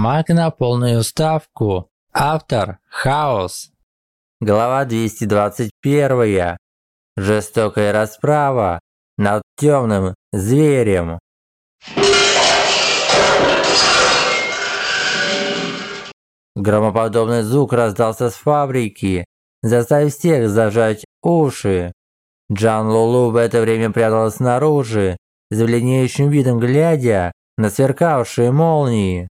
Маг на полную ставку. Автор – Хаос. Глава 221. Жестокая расправа над темным зверем. Громоподобный звук раздался с фабрики, заставив всех зажать уши. Джан Лулу в это время пряталась снаружи, с зеленеющим видом глядя на сверкавшие молнии.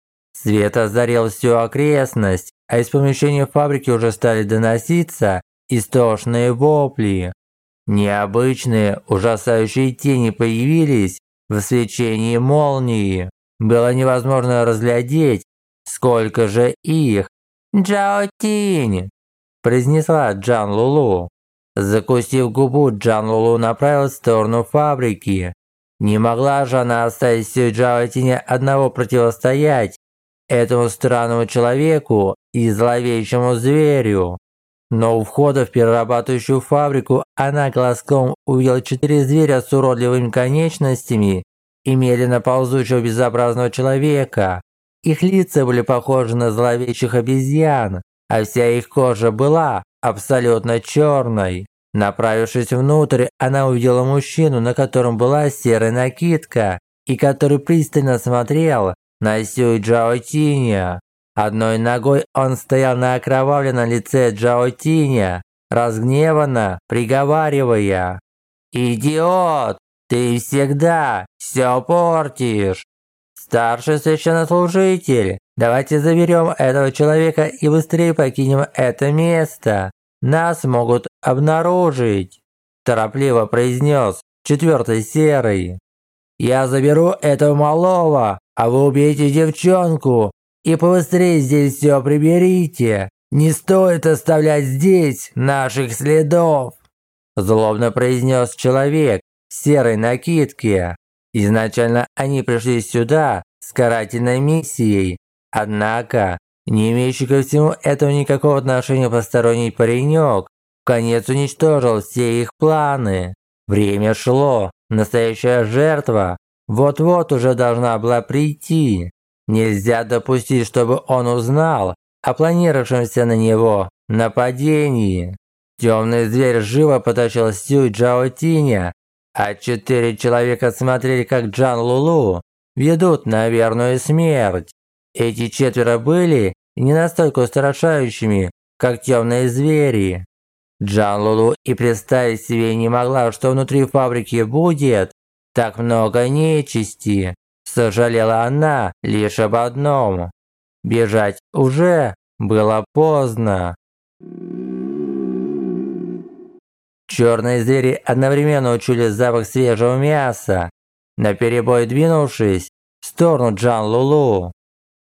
Свет озарил всю окрестность, а из помещения фабрики уже стали доноситься истошные вопли. Необычные, ужасающие тени появились в свечении молнии. Было невозможно разглядеть, Сколько же их? Джао Тинь!» произнесла Джан Лулу. Закусив губу, Джан Лулу направилась в сторону фабрики. Не могла же она оставить всю Джао Тиня одного противостоять этому странному человеку и зловещему зверю. Но у входа в перерабатывающую фабрику она глазком увидела четыре зверя с уродливыми конечностями и медленно ползущего безобразного человека. Их лица были похожи на зловещих обезьян, а вся их кожа была абсолютно черной. Направившись внутрь, она увидела мужчину, на котором была серая накидка, и который пристально смотрел на Сюй Джао Тиня. Одной ногой он стоял на окровавленном лице Джао Тиня, разгневанно приговаривая «Идиот! Ты всегда все портишь!» «Старший священнослужитель, давайте заберем этого человека и быстрее покинем это место. Нас могут обнаружить», – торопливо произнес четвертый серый. «Я заберу этого малого, а вы убейте девчонку и побыстрее здесь все приберите. Не стоит оставлять здесь наших следов», – злобно произнес человек в серой накидке. Изначально они пришли сюда с карательной миссией, однако, не имеющий ко всему этого никакого отношения посторонний паренек, в конец уничтожил все их планы. Время шло, настоящая жертва вот-вот уже должна была прийти. Нельзя допустить, чтобы он узнал о планировавшемся на него нападении. Темный зверь живо потащил Сюй Джао Тиня а четыре человека смотрели, как Джан Лулу ведут на верную смерть. Эти четверо были не настолько устрашающими, как темные звери. Джан Лулу и представить себе не могла, что внутри фабрики будет так много нечисти. Сожалела она лишь об одном. Бежать уже было поздно. Черные звери одновременно учули запах свежего мяса, наперебой двинувшись в сторону Джан Лулу.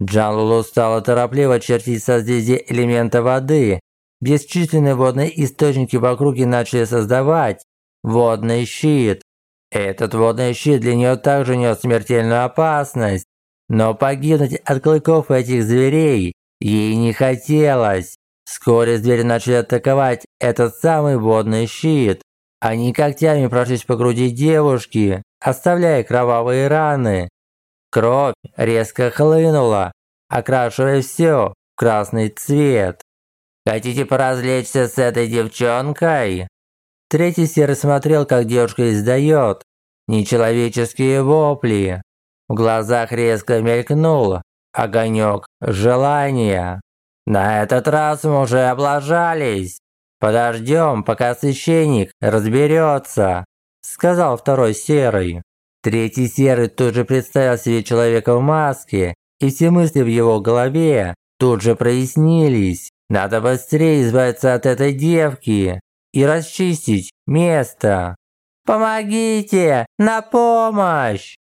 Джан Лулу стала торопливо чертить созвездие элемента воды. Бесчисленные водные источники в округе начали создавать водный щит. Этот водный щит для нее также нес смертельную опасность, но погибнуть от клыков этих зверей ей не хотелось. Вскоре звери начали атаковать этот самый водный щит. Они когтями прошлись по груди девушки, оставляя кровавые раны. Кровь резко хлынула, окрашивая все в красный цвет. «Хотите поразвлечься с этой девчонкой?» Третий серый смотрел, как девушка издает нечеловеческие вопли. В глазах резко мелькнул огонек желания. На этот раз мы уже облажались. Подождем, пока священник разберется», – сказал второй серый. Третий серый тут же представил себе человека в маске, и все мысли в его голове тут же прояснились. Надо быстрее избавиться от этой девки и расчистить место. «Помогите! На помощь!»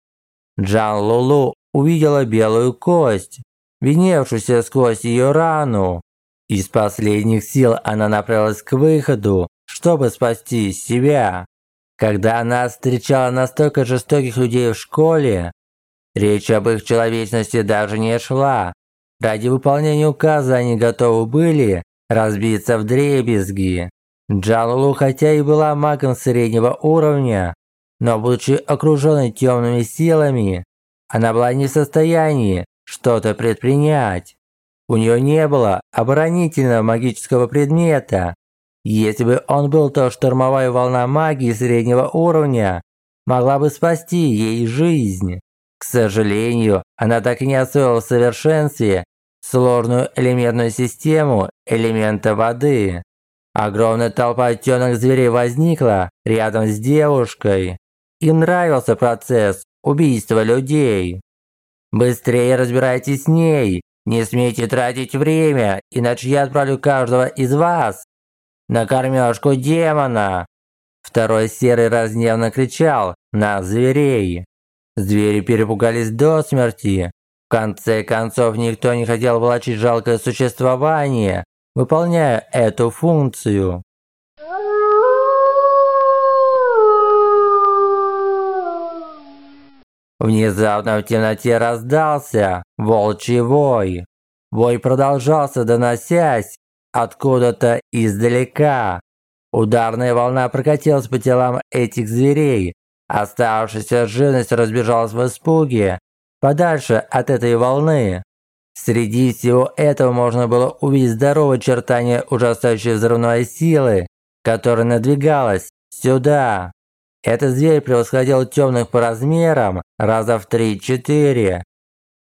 Джан Лулу увидела белую кость, видневшуюся сквозь ее рану. Из последних сил она направилась к выходу, чтобы спасти себя. Когда она встречала настолько жестоких людей в школе, речь об их человечности даже не шла. Ради выполнения указа они готовы были разбиться в дребезги. Джалулу хотя и была магом среднего уровня, но будучи окруженной темными силами, она была не в состоянии что-то предпринять. У нее не было оборонительного магического предмета. Если бы он был, то штормовая волна магии среднего уровня могла бы спасти ей жизнь. К сожалению, она так и не освоила в совершенстве сложную элементную систему элемента воды. Огромная толпа темных зверей возникла рядом с девушкой. Им нравился процесс убийства людей. Быстрее разбирайтесь с ней, не смейте тратить время, иначе я отправлю каждого из вас на кормежку демона. Второй серый разневно кричал на зверей. Звери перепугались до смерти. В конце концов, никто не хотел влачить жалкое существование, выполняя эту функцию. Внезапно в темноте раздался волчий вой. Вой продолжался, доносясь откуда-то издалека. Ударная волна прокатилась по телам этих зверей. Оставшаяся живность разбежалась в испуге подальше от этой волны. Среди всего этого можно было увидеть здоровое чертание ужасающей взрывной силы, которая надвигалась сюда. Этот зверь превосходил темных по размерам раза в 3-4,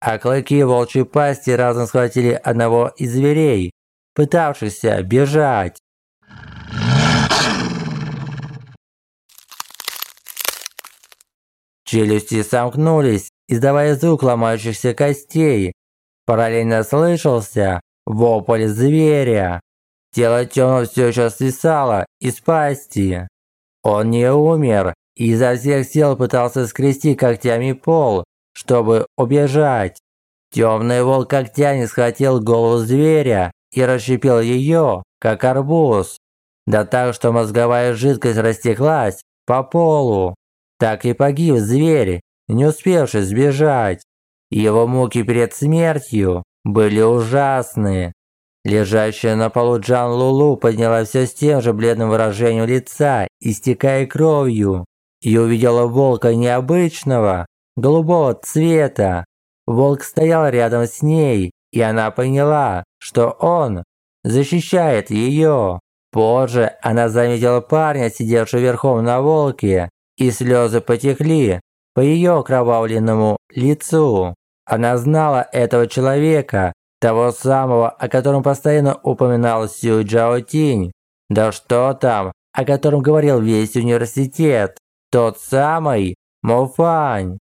а клыки волчьей пасти разом схватили одного из зверей, пытавшихся бежать. Челюсти сомкнулись, издавая звук ломающихся костей. Параллельно слышался вопль зверя. Тело темного все еще свисало из пасти. Он не умер и изо всех сил пытался скрести когтями пол, чтобы убежать. Темный волк когтями схватил голову зверя и расщепил ее, как арбуз. Да так, что мозговая жидкость растеклась по полу. Так и погиб зверь, не успевший сбежать. Его муки перед смертью были ужасны. Лежащая на полу Джан Лулу подняла все с тем же бледным выражением лица, истекая кровью, и увидела волка необычного, голубого цвета. Волк стоял рядом с ней, и она поняла, что он защищает ее. Позже она заметила парня, сидевшего верхом на волке, и слезы потекли по ее окровавленному лицу. Она знала этого человека, того самого, о котором постоянно упоминал Сю Джао Тинь. Да что там, о котором говорил весь университет. Тот самый Мофань.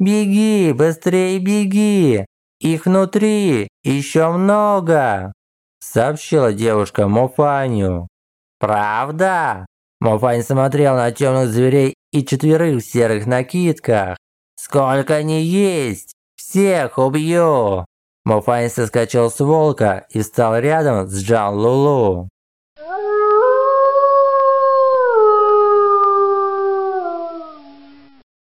«Беги, быстрее беги! Их внутри еще много!» Сообщила девушка Мофаню. «Правда?» Мофань смотрел на темных зверей и четверых в серых накидках. «Сколько они есть! Всех убью!» Мофань соскочил с волка и встал рядом с Джан Лулу.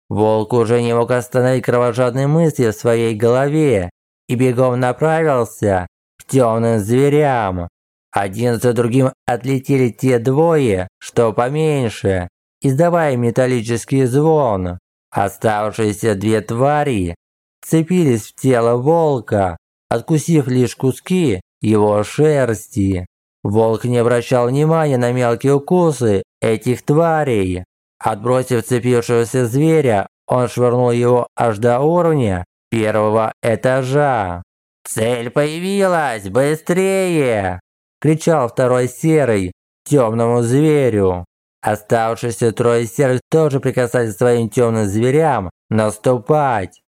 Волк уже не мог остановить кровожадные мысли в своей голове и бегом направился к темным зверям. Один за другим отлетели те двое, что поменьше, издавая металлический звон. Оставшиеся две твари цепились в тело волка, откусив лишь куски его шерсти. Волк не обращал внимания на мелкие укусы этих тварей. Отбросив цепившегося зверя, он швырнул его аж до уровня первого этажа. «Цель появилась! Быстрее!» – кричал второй серый темному зверю. Оставшиеся трое серых тоже приказали своим темным зверям наступать.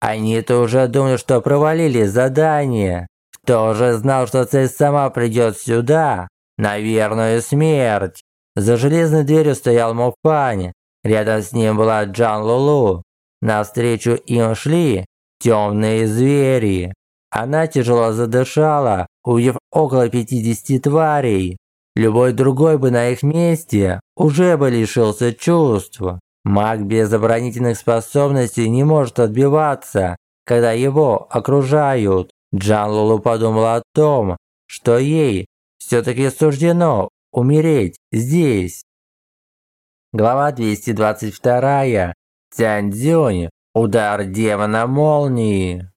Они-то уже думали, что провалили задание. Кто же знал, что цель сама придет сюда? На верную смерть. За железной дверью стоял Мопань. Рядом с ним была Джан Лулу. Навстречу им шли темные звери. Она тяжело задышала, увидев около 50 тварей. Любой другой бы на их месте уже бы лишился чувств. Маг без оборонительных способностей не может отбиваться, когда его окружают. Джан Лулу подумала о том, что ей все-таки суждено умереть здесь. Глава 222. Цянь Цзюнь. Удар демона молнии.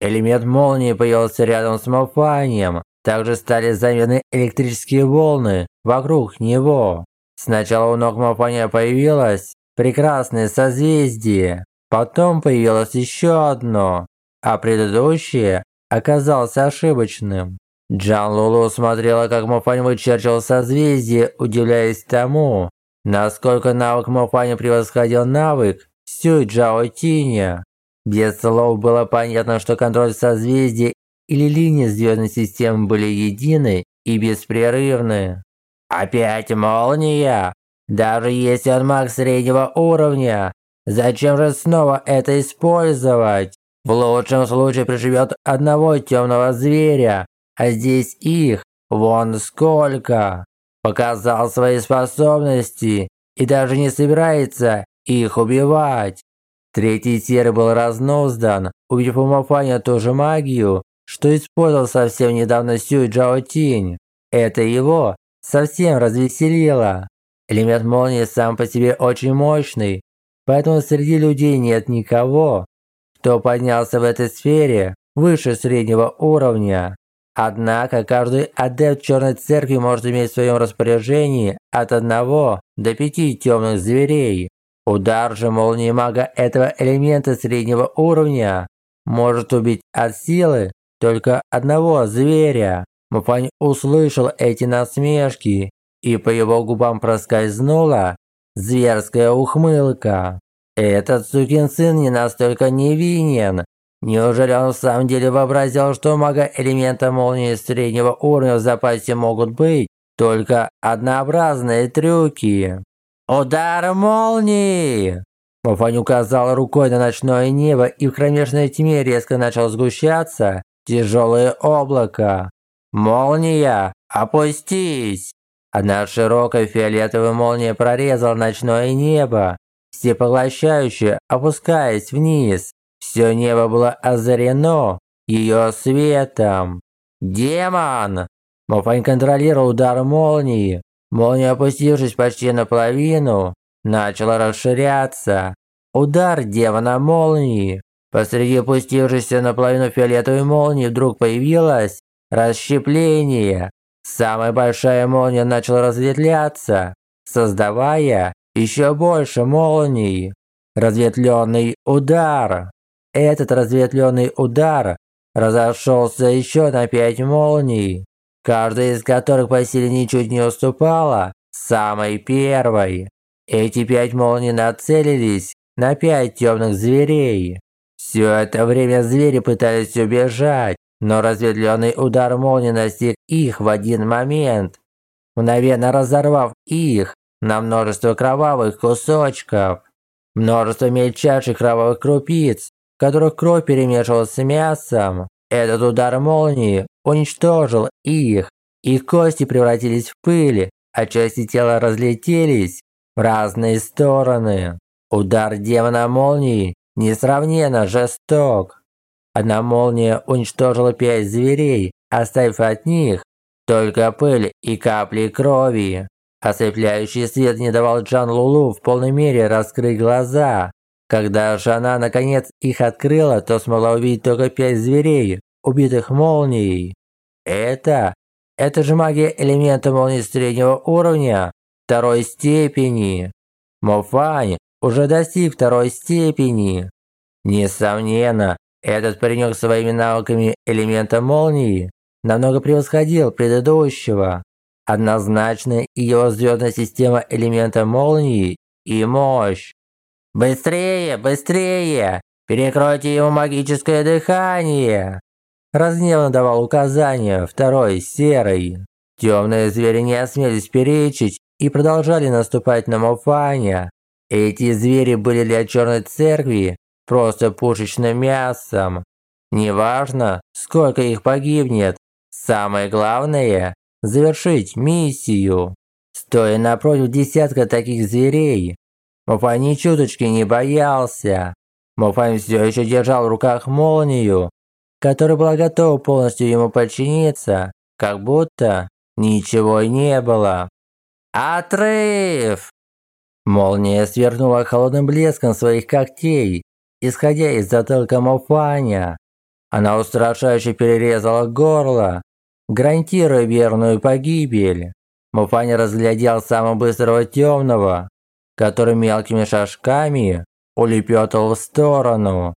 Элемент молнии появился рядом с Мофанием. Также стали заметны электрические волны вокруг него. Сначала у ног Мофания появилось прекрасное созвездие, потом появилось еще одно, а предыдущее оказалось ошибочным. Джан Лулу смотрела, как Мофань вычерчивал созвездие, удивляясь тому, насколько навык Мофани превосходил навык Сюй Джао Тиня. Без слов было понятно, что контроль созвездия или линии звездной системы были едины и беспрерывны. Опять молния? Даже если он маг среднего уровня, зачем же снова это использовать? В лучшем случае приживет одного темного зверя, а здесь их вон сколько. Показал свои способности и даже не собирается их убивать. Третий серый был разноздан, увидев у Мафаня ту же магию, что использовал совсем недавно Сюй Джао Тинь. Это его совсем развеселило. Элемент молнии сам по себе очень мощный, поэтому среди людей нет никого, кто поднялся в этой сфере выше среднего уровня. Однако каждый адепт Черной Церкви может иметь в своем распоряжении от одного до пяти темных зверей. Удар же молнии мага этого элемента среднего уровня может убить от силы только одного зверя. Муфань услышал эти насмешки, и по его губам проскользнула зверская ухмылка. Этот сукин сын не настолько невинен, Неужели он в самом деле вообразил, что мага элемента молнии среднего уровня в запасе могут быть только однообразные трюки? Удар молнии! Мафань указал рукой на ночное небо, и в кромешной тьме резко начал сгущаться тяжелое облако. «Молния! Опустись!» Одна широкая фиолетовая молния прорезала ночное небо, всепоглощающе опускаясь вниз. Все небо было озарено ее светом. «Демон!» Мофань контролировал удар молнии. Молния, опустившись почти наполовину, начала расширяться. Удар демона молнии. Посреди опустившейся наполовину фиолетовой молнии вдруг появилось расщепление. Самая большая молния начала разветвляться, создавая еще больше молний. Разветвленный удар. Этот разветвленный удар разошелся еще на пять молний, каждая из которых по силе ничуть не уступала самой первой. Эти пять молний нацелились на пять темных зверей. Все это время звери пытались убежать, но разветвленный удар молнии настиг их в один момент, мгновенно разорвав их на множество кровавых кусочков. Множество мельчайших кровавых крупиц в которых кровь перемешивалась с мясом. Этот удар молнии уничтожил их. Их кости превратились в пыль, а части тела разлетелись в разные стороны. Удар демона молнии несравненно жесток. Одна молния уничтожила пять зверей, оставив от них только пыль и капли крови. Ослепляющий свет не давал Джан Лулу в полной мере раскрыть глаза. Когда же она наконец их открыла, то смогла увидеть только пять зверей, убитых молнией. Это... Это же магия элемента молнии среднего уровня, второй степени. Мофань уже достиг второй степени. Несомненно, этот паренек своими навыками элемента молнии намного превосходил предыдущего. Однозначно его звездная система элемента молнии и мощь. «Быстрее, быстрее! Перекройте ему магическое дыхание!» Разгневанно давал указания второй серый. Темные звери не осмелись перечить и продолжали наступать на Мофаня. Эти звери были для Черной Церкви просто пушечным мясом. Неважно, сколько их погибнет, самое главное – завершить миссию. Стоя напротив десятка таких зверей, Муфань ни чуточки не боялся. Муфань все еще держал в руках молнию, которая была готова полностью ему подчиниться, как будто ничего не было. «Отрыв!» Молния свернула холодным блеском своих когтей, исходя из затылка Муфаня. Она устрашающе перерезала горло, гарантируя верную погибель. Муфани разглядел самого быстрого темного, который мелкими шажками улепетывал в сторону.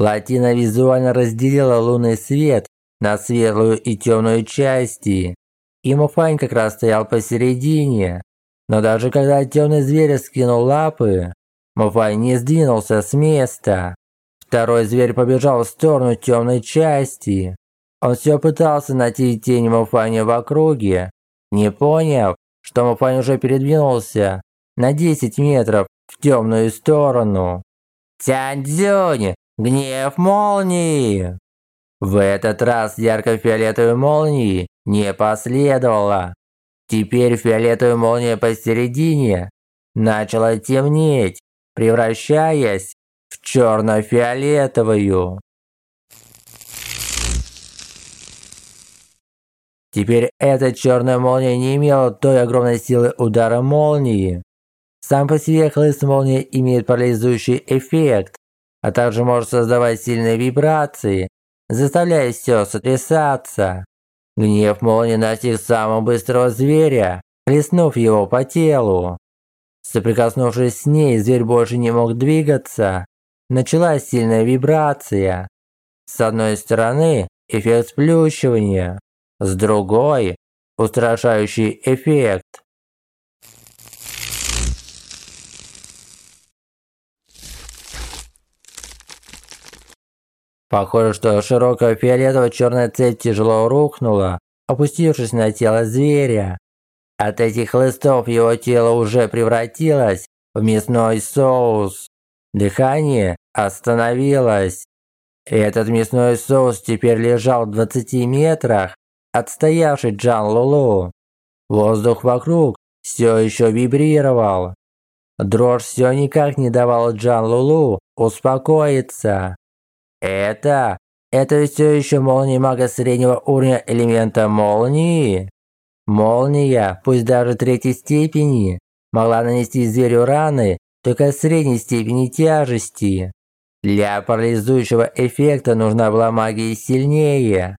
Плотина визуально разделила лунный свет на светлую и темную части. И Муфань как раз стоял посередине. Но даже когда темный зверь скинул лапы, Муфань не сдвинулся с места. Второй зверь побежал в сторону темной части. Он все пытался найти тень Муфани в округе, не поняв, что Муфань уже передвинулся на 10 метров в темную сторону. Тяньцзюнь! Гнев молнии! В этот раз ярко-фиолетовой молнии не последовало. Теперь фиолетовая молния посередине начала темнеть, превращаясь в черно-фиолетовую. Теперь эта черная молния не имела той огромной силы удара молнии. Сам по себе хлыст молнии имеет парализующий эффект, а также может создавать сильные вибрации, заставляя все сотрясаться. Гнев молнии настиг самого быстрого зверя, хлестнув его по телу. Соприкоснувшись с ней, зверь больше не мог двигаться. Началась сильная вибрация. С одной стороны, эффект сплющивания, с другой – устрашающий эффект. Похоже, что широкая фиолетово-черная цепь тяжело рухнула, опустившись на тело зверя. От этих хлыстов его тело уже превратилось в мясной соус. Дыхание остановилось. Этот мясной соус теперь лежал в 20 метрах отстоявший Джан Лулу. Воздух вокруг все еще вибрировал. Дрожь все никак не давала Джан Лулу успокоиться. Это... Это все еще молния мага среднего уровня элемента молнии? Молния, пусть даже третьей степени, могла нанести зверю раны только средней степени тяжести. Для парализующего эффекта нужна была магия сильнее.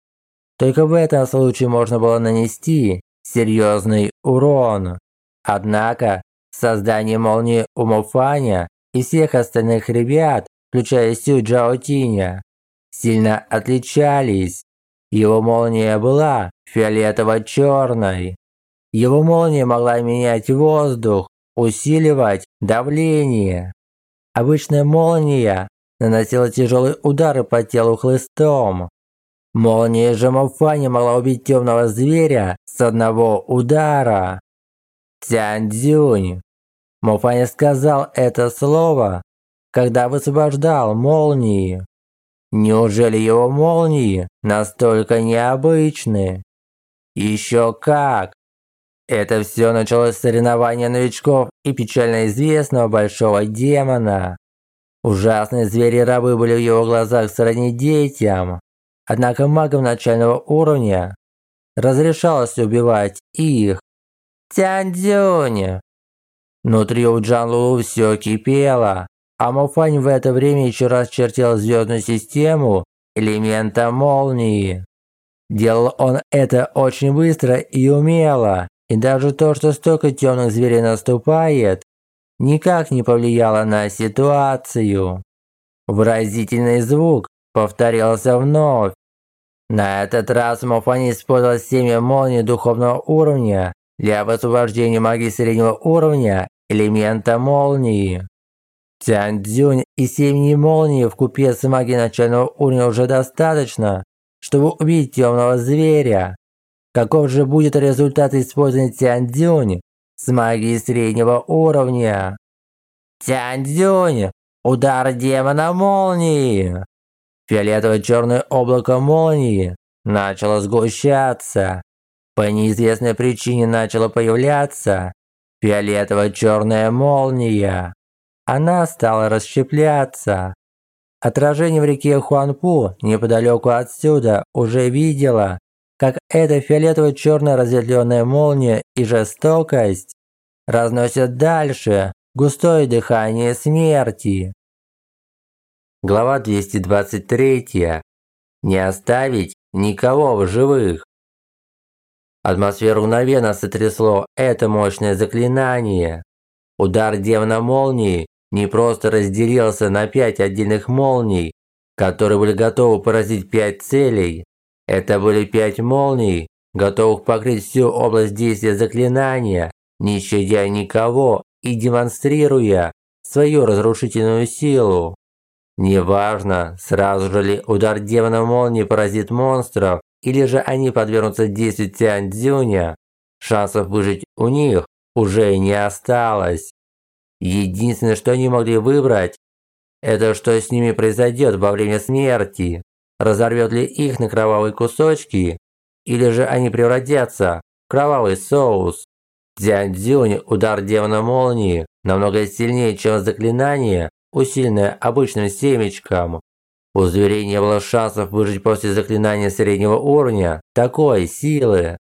Только в этом случае можно было нанести серьезный урон. Однако, создание молнии у Мофаня и всех остальных ребят, включая Сю Джао Тиня, сильно отличались. Его молния была фиолетово-черной. Его молния могла менять воздух, усиливать давление. Обычная молния наносила тяжелые удары по телу хлыстом, Молния же Мофани могла убить темного зверя с одного удара. Тяньцзюнь. Мофани сказал это слово, когда высвобождал молнии. Неужели его молнии настолько необычны? Еще как! Это все началось с соревнования новичков и печально известного большого демона. Ужасные звери-рабы были в его глазах сродни детям. Однако магам начального уровня разрешалось убивать их. Тяньцзюнь! Внутри у Джан все кипело, а Мофань в это время еще раз чертил звездную систему элемента молнии. Делал он это очень быстро и умело, и даже то, что столько темных зверей наступает, никак не повлияло на ситуацию. Выразительный звук повторялся вновь, на этот раз Мофани использовал семя молнии духовного уровня для высвобождения магии среднего уровня элемента молнии. Тянь Цзюнь и семьи молнии в купе с магией начального уровня уже достаточно, чтобы убить темного зверя. Каков же будет результат использования Тянь Цзюнь с магией среднего уровня? Тянь Цзюнь! Удар демона молнии! Фиолетово-черное облако молнии начало сгущаться. По неизвестной причине начала появляться фиолетово-черная молния. Она стала расщепляться. Отражение в реке Хуанпу неподалеку отсюда уже видела, как эта фиолетово-черная разветвленная молния и жестокость разносят дальше густое дыхание смерти. Глава 223. не оставить никого в живых. Атмосферу мгновенно сотрясло это мощное заклинание. Удар демона молнии не просто разделился на пять отдельных молний, которые были готовы поразить пять целей. Это были пять молний, готовых покрыть всю область действия заклинания, не щадя никого и демонстрируя свою разрушительную силу. Неважно, сразу же ли удар демона молнии поразит монстров, или же они подвергнутся действию Тянь Цзюня, шансов выжить у них уже не осталось. Единственное, что они могли выбрать, это что с ними произойдет во время смерти. Разорвет ли их на кровавые кусочки, или же они превратятся в кровавый соус. Дзянь Цзюнь, удар демона молнии, намного сильнее, чем заклинание, усиленное обычным семечком. У зверей не было шансов выжить после заклинания среднего уровня такой силы.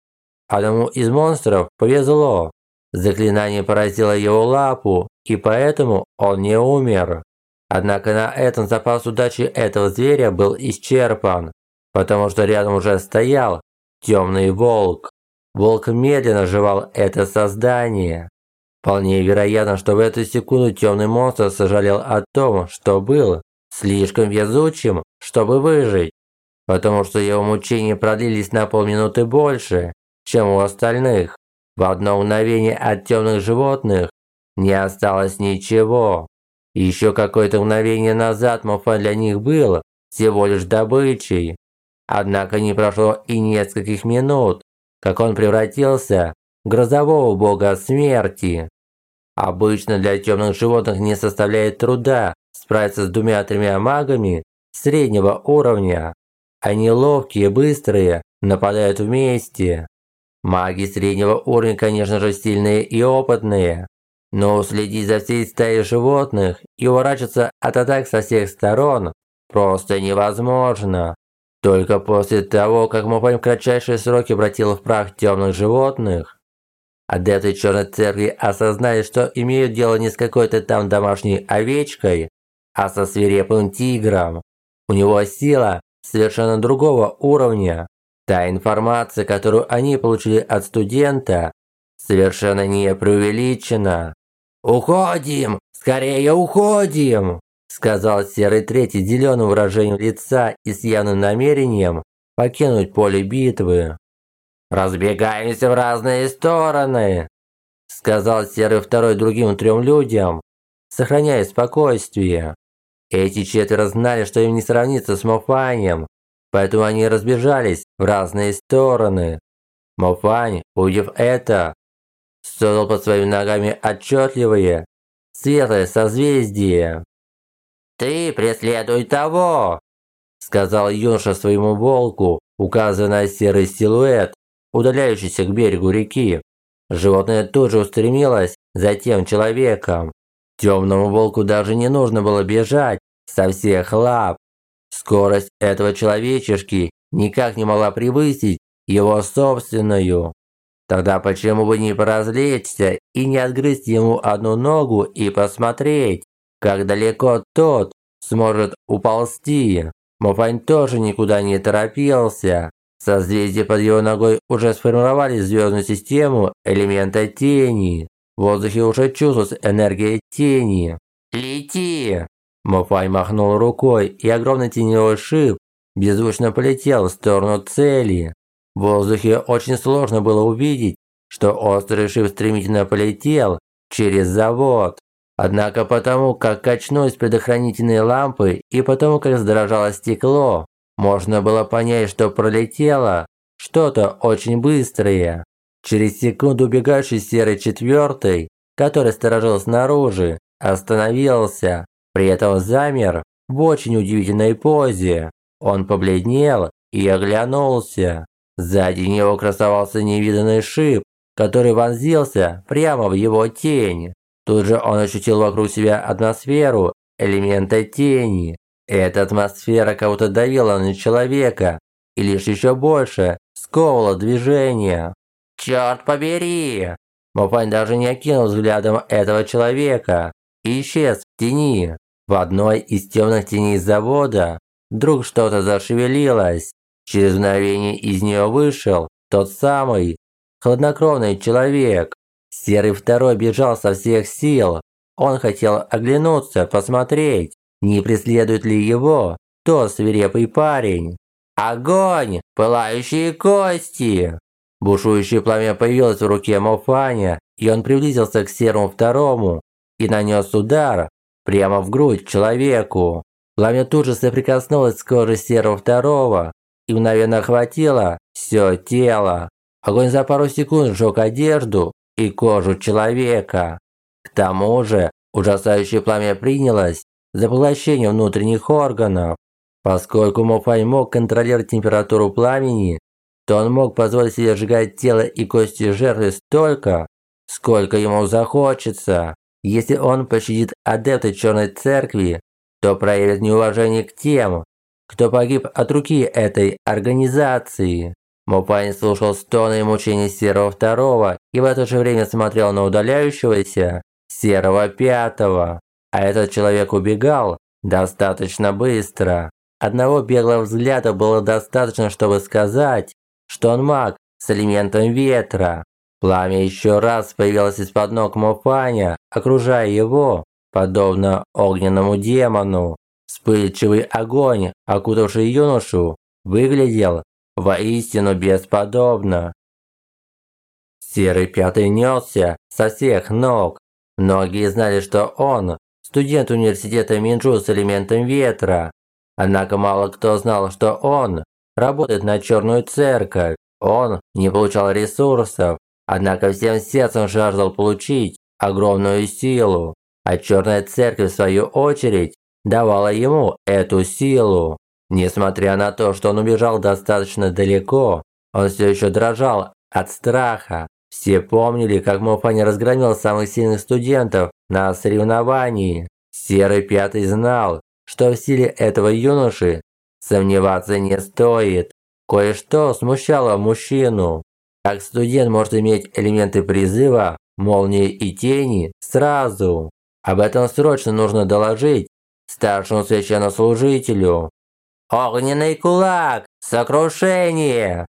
Одному из монстров повезло. Заклинание поразило его лапу, и поэтому он не умер. Однако на этом запас удачи этого зверя был исчерпан, потому что рядом уже стоял темный волк. Волк медленно жевал это создание. Вполне вероятно, что в эту секунду темный монстр сожалел о том, что был слишком везучим, чтобы выжить, потому что его мучения продлились на полминуты больше, чем у остальных. В одно мгновение от темных животных не осталось ничего. Еще какое-то мгновение назад Мофа для них был всего лишь добычей. Однако не прошло и нескольких минут, как он превратился в грозового бога смерти. Обычно для темных животных не составляет труда справиться с двумя-тремя магами среднего уровня. Они ловкие, быстрые, нападают вместе. Маги среднего уровня, конечно же, сильные и опытные. Но уследить за всей стаей животных и уворачиваться от атак со всех сторон просто невозможно. Только после того, как Мопань в кратчайшие сроки обратил в прах темных животных, адепты Черной Церкви осознали, что имеют дело не с какой-то там домашней овечкой, а со свирепым тигром. У него сила совершенно другого уровня. Та информация, которую они получили от студента, совершенно не преувеличена. «Уходим! Скорее уходим!» Сказал Серый Третий зеленым выражением лица и с явным намерением покинуть поле битвы. «Разбегаемся в разные стороны!» Сказал Серый Второй другим трем людям, сохраняя спокойствие. Эти четверо знали, что им не сравнится с Мофанем, поэтому они разбежались в разные стороны. Мофань, увидев это, создал под своими ногами отчетливые, светлое созвездие. «Ты преследуй того!» Сказал юноша своему волку, указывая на серый силуэт, удаляющийся к берегу реки. Животное тут же устремилось за тем человеком. Темному волку даже не нужно было бежать со всех лап. Скорость этого человечешки никак не могла превысить его собственную. Тогда почему бы не поразлечься и не отгрызть ему одну ногу и посмотреть, как далеко тот сможет уползти? Мофань тоже никуда не торопился. Созвездия под его ногой уже сформировали звездную систему элемента тени. В воздухе уже чувствовалась энергия тени. «Лети!» Мофай махнул рукой, и огромный теневой шип беззвучно полетел в сторону цели. В воздухе очень сложно было увидеть, что острый шип стремительно полетел через завод. Однако потому, как качнулись предохранительные лампы и потому, как задрожало стекло, можно было понять, что пролетело что-то очень быстрое. Через секунду убегающий серый четвертый, который сторожил снаружи, остановился, при этом замер в очень удивительной позе. Он побледнел и оглянулся. Сзади него красовался невиданный шип, который вонзился прямо в его тень. Тут же он ощутил вокруг себя атмосферу элемента тени. Эта атмосфера кого-то давила на человека и лишь еще больше сковывала движение. «Черт побери!» Мопань даже не окинул взглядом этого человека и исчез в тени. В одной из темных теней завода вдруг что-то зашевелилось. Через мгновение из нее вышел тот самый хладнокровный человек. Серый второй бежал со всех сил. Он хотел оглянуться, посмотреть, не преследует ли его тот свирепый парень. Огонь! Пылающие кости! Бушующее пламя появилось в руке Мофаня, и он приблизился к серому второму и нанес удар прямо в грудь человеку. Пламя тут же соприкоснулось с кожей серого второго и мгновенно охватило все тело. Огонь за пару секунд сжег одежду и кожу человека. К тому же ужасающее пламя принялось за поглощение внутренних органов. Поскольку Мофай мог контролировать температуру пламени, то он мог позволить себе сжигать тело и кости жертвы столько, сколько ему захочется. Если он пощадит адепта Черной Церкви, то проявит неуважение к тем, кто погиб от руки этой организации. Мопань слушал стоны и мучения Серого Второго и в это же время смотрел на удаляющегося Серого Пятого. А этот человек убегал достаточно быстро. Одного беглого взгляда было достаточно, чтобы сказать, что он маг с элементом ветра. Пламя еще раз появилось из-под ног Мофаня, окружая его, подобно огненному демону. Вспыльчивый огонь, окутавший юношу, выглядел воистину бесподобно. Серый пятый несся со всех ног. Многие знали, что он студент университета Минджу с элементом ветра. Однако мало кто знал, что он работает на черную церковь. Он не получал ресурсов, однако всем сердцем жаждал получить огромную силу. А черная церковь, в свою очередь, давала ему эту силу. Несмотря на то, что он убежал достаточно далеко, он все еще дрожал от страха. Все помнили, как Мофани разгромил самых сильных студентов на соревновании. Серый Пятый знал, что в силе этого юноши сомневаться не стоит. Кое-что смущало мужчину. Как студент может иметь элементы призыва, молнии и тени сразу. Об этом срочно нужно доложить старшему священнослужителю. «Огненный кулак! Сокрушение!»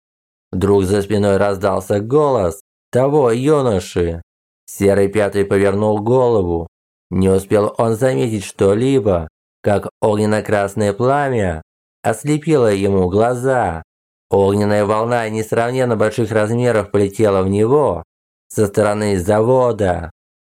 Вдруг за спиной раздался голос того юноши. Серый пятый повернул голову. Не успел он заметить что-либо, как огненно-красное пламя ослепило ему глаза. Огненная волна несравненно больших размеров полетела в него со стороны завода.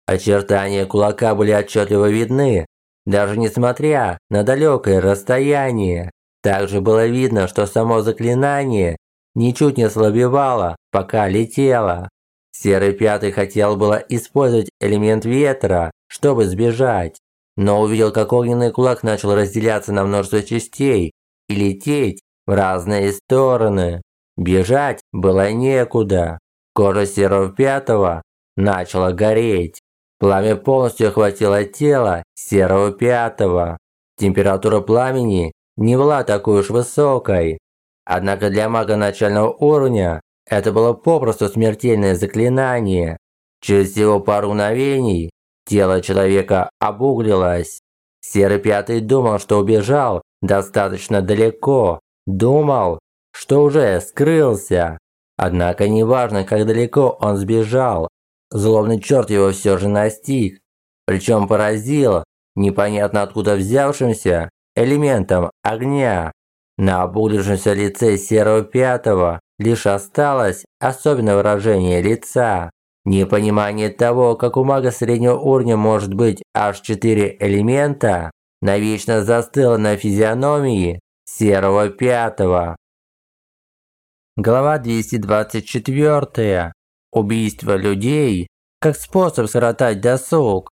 Очертания кулака были отчетливо видны, даже несмотря на далекое расстояние. Также было видно, что само заклинание ничуть не ослабевало, пока летело. Серый Пятый хотел было использовать элемент ветра, чтобы сбежать, но увидел, как огненный кулак начал разделяться на множество частей и лететь в разные стороны. Бежать было некуда. Кожа Серого Пятого начала гореть. Пламя полностью охватило тело Серого Пятого. Температура пламени не была такой уж высокой. Однако для мага начального уровня это было попросту смертельное заклинание. Через всего пару мгновений тело человека обуглилось. Серый Пятый думал, что убежал достаточно далеко. Думал, что уже скрылся. Однако неважно, как далеко он сбежал, злобный черт его все же настиг. Причем поразил непонятно откуда взявшимся элементом огня. На обуглившемся лице серого пятого лишь осталось особенное выражение лица. Непонимание того, как у мага среднего уровня может быть аж четыре элемента, навечно застыло на физиономии серого пятого. Глава 224. Убийство людей как способ скоротать досуг.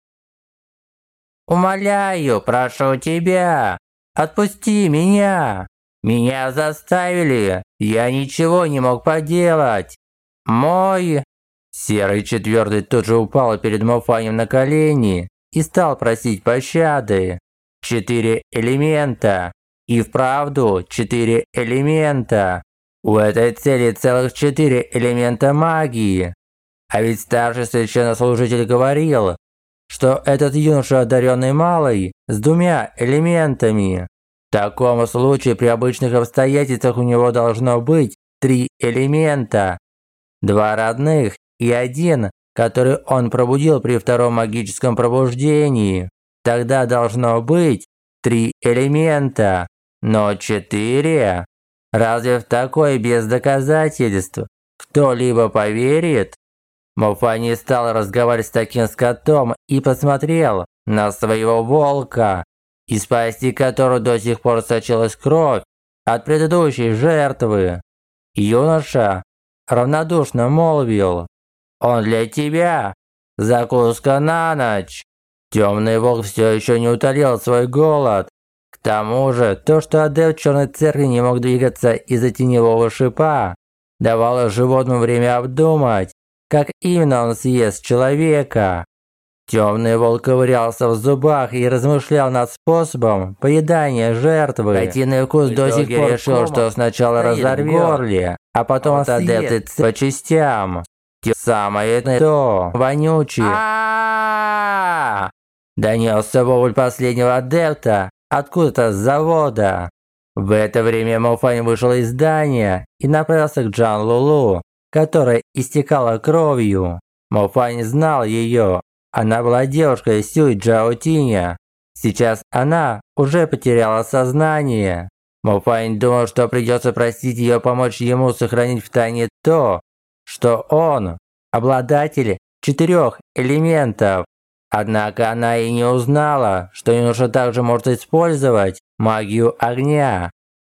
«Умоляю, прошу тебя, Отпусти меня! Меня заставили! Я ничего не мог поделать! Мой...» Серый четвертый тут же упал перед Мофанем на колени и стал просить пощады. Четыре элемента. И вправду четыре элемента. У этой цели целых четыре элемента магии. А ведь старший священнослужитель говорил, что этот юноша одаренный малый с двумя элементами. таком случае при обычных обстоятельствах у него должно быть три элемента. Два родных и один, который он пробудил при втором магическом пробуждении. Тогда должно быть три элемента, но четыре. Разве в такое без доказательств кто-либо поверит? Муфа не стал разговаривать с таким скотом и посмотрел на своего волка, из пасти которого до сих пор сочилась кровь от предыдущей жертвы. Юноша равнодушно молвил, «Он для тебя, закуска на ночь». Темный волк все еще не утолил свой голод. Тому же, то, что адепт Черной Церкви не мог двигаться из-за теневого шипа, давало животному время обдумать, как именно он съест человека. Темный волк ковырялся в зубах и размышлял над способом поедания жертвы. Котиный вкус до сих пор решил, что сначала разорвет горле, а потом вот адепты по частям. Самое то, вонючий. Донесся вопль последнего адепта откуда-то с завода. В это время Мофань вышел из здания и направился к Джан Лулу, которая истекала кровью. Мофань знал ее. Она была девушкой Сюй Джао Тиня. Сейчас она уже потеряла сознание. Мофань думал, что придется просить ее помочь ему сохранить в тайне то, что он – обладатель четырех элементов. Однако она и не узнала, что юноша также может использовать магию огня.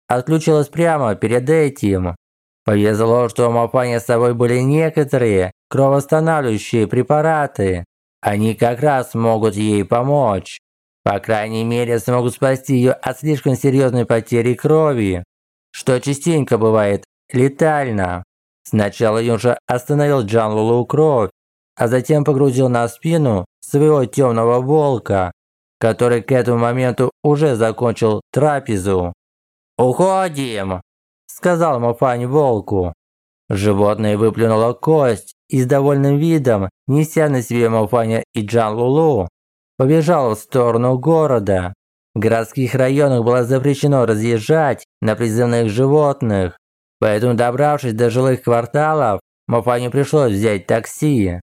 Отключилась прямо перед этим. Повезло, что у Мапани с собой были некоторые кровоостанавливающие препараты. Они как раз могут ей помочь. По крайней мере, смогут спасти ее от слишком серьезной потери крови, что частенько бывает летально. Сначала юноша остановил Джан Лулу кровь, а затем погрузил на спину своего темного волка, который к этому моменту уже закончил трапезу. «Уходим!» – сказал Мафань волку. Животное выплюнуло кость и с довольным видом, неся на себе Мафаня и Джан Лулу, побежало в сторону города. В городских районах было запрещено разъезжать на призывных животных, поэтому добравшись до жилых кварталов, Мафаню пришлось взять такси.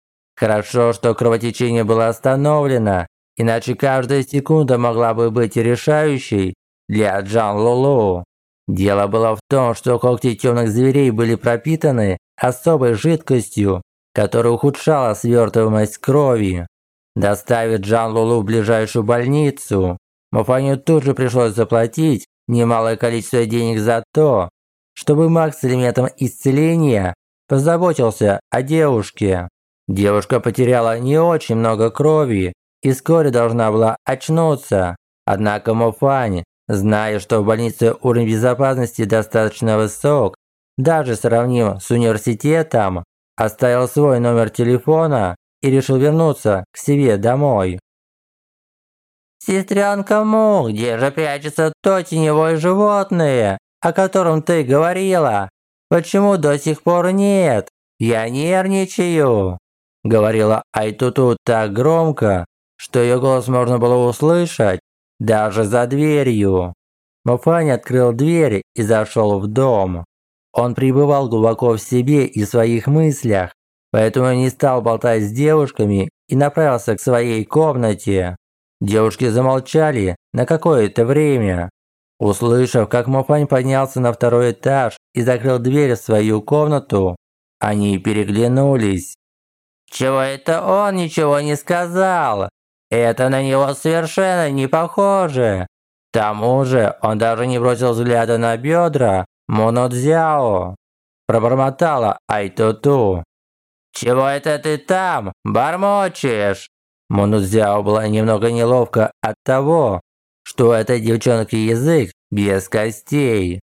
Хорошо, что кровотечение было остановлено, иначе каждая секунда могла бы быть решающей для Джан Лоло. Дело было в том, что когти темных зверей были пропитаны особой жидкостью, которая ухудшала свертываемость крови. Доставив Джан Лулу в ближайшую больницу, Мафаню тут же пришлось заплатить немалое количество денег за то, чтобы маг с элементом исцеления позаботился о девушке. Девушка потеряла не очень много крови и вскоре должна была очнуться. Однако Мофань, зная, что в больнице уровень безопасности достаточно высок, даже сравним с университетом, оставил свой номер телефона и решил вернуться к себе домой. «Сестренка Му, где же прячется то теневое животное, о котором ты говорила? Почему до сих пор нет? Я нервничаю!» Говорила Айтуту так громко, что ее голос можно было услышать даже за дверью. Мафань открыл дверь и зашел в дом. Он пребывал глубоко в себе и в своих мыслях, поэтому не стал болтать с девушками и направился к своей комнате. Девушки замолчали на какое-то время. Услышав, как Мафань поднялся на второй этаж и закрыл дверь в свою комнату, они переглянулись. Чего это он ничего не сказал? Это на него совершенно не похоже. К тому же он даже не бросил взгляда на бедра Монодзяо. Пробормотала Айтуту. «Чего это ты там, бормочешь?» Монодзяо была немного неловко от того, что у этой девчонки язык без костей.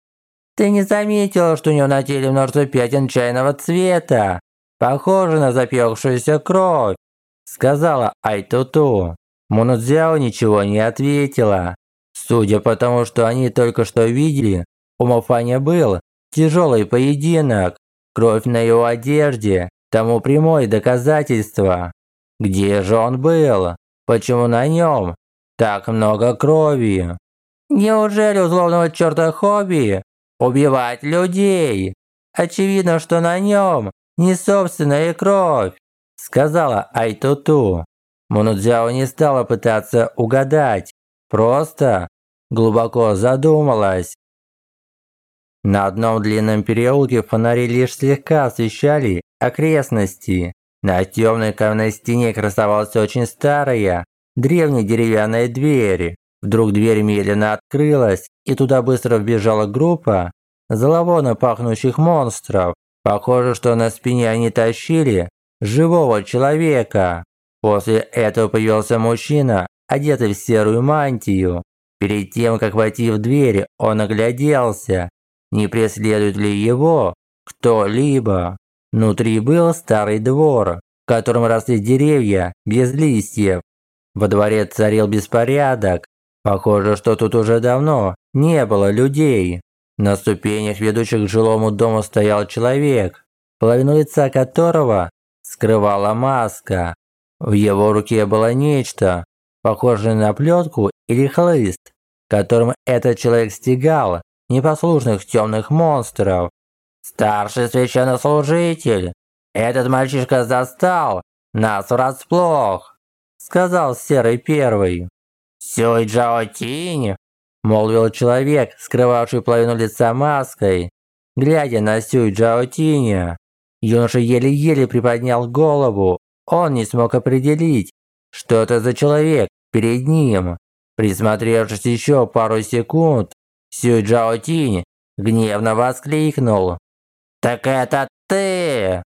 «Ты не заметила, что у нее на теле множество пятен чайного цвета? Похоже на запекшуюся кровь», – сказала Айтуту. Мунудзяо ничего не ответила. Судя по тому, что они только что видели, у Мафаня был тяжелый поединок. Кровь на его одежде – тому прямое доказательство. Где же он был? Почему на нем так много крови? Неужели у злобного черта хобби убивать людей? Очевидно, что на нем не собственная кровь, сказала Айтуту. Мунудзяо не стала пытаться угадать, просто глубоко задумалась. На одном длинном переулке фонари лишь слегка освещали окрестности. На темной каменной стене красовалась очень старая, древняя деревянная дверь. Вдруг дверь медленно открылась, и туда быстро вбежала группа зловонно пахнущих монстров. Похоже, что на спине они тащили живого человека. После этого появился мужчина, одетый в серую мантию. Перед тем, как войти в дверь, он огляделся не преследует ли его кто-либо. Внутри был старый двор, в котором росли деревья без листьев. Во дворе царил беспорядок. Похоже, что тут уже давно не было людей. На ступенях, ведущих к жилому дому, стоял человек, половину лица которого скрывала маска. В его руке было нечто, похожее на плетку или хлыст, которым этот человек стегал непослушных темных монстров. Старший священнослужитель, этот мальчишка застал нас врасплох, сказал Серый Первый. Сюй Джао Тинь, молвил человек, скрывавший половину лица маской, глядя на Сюй Джао Тиня. Юноша еле-еле приподнял голову, он не смог определить, что это за человек перед ним. Присмотревшись еще пару секунд, Сюй Джао Тинь гневно воскликнул. «Так это ты!»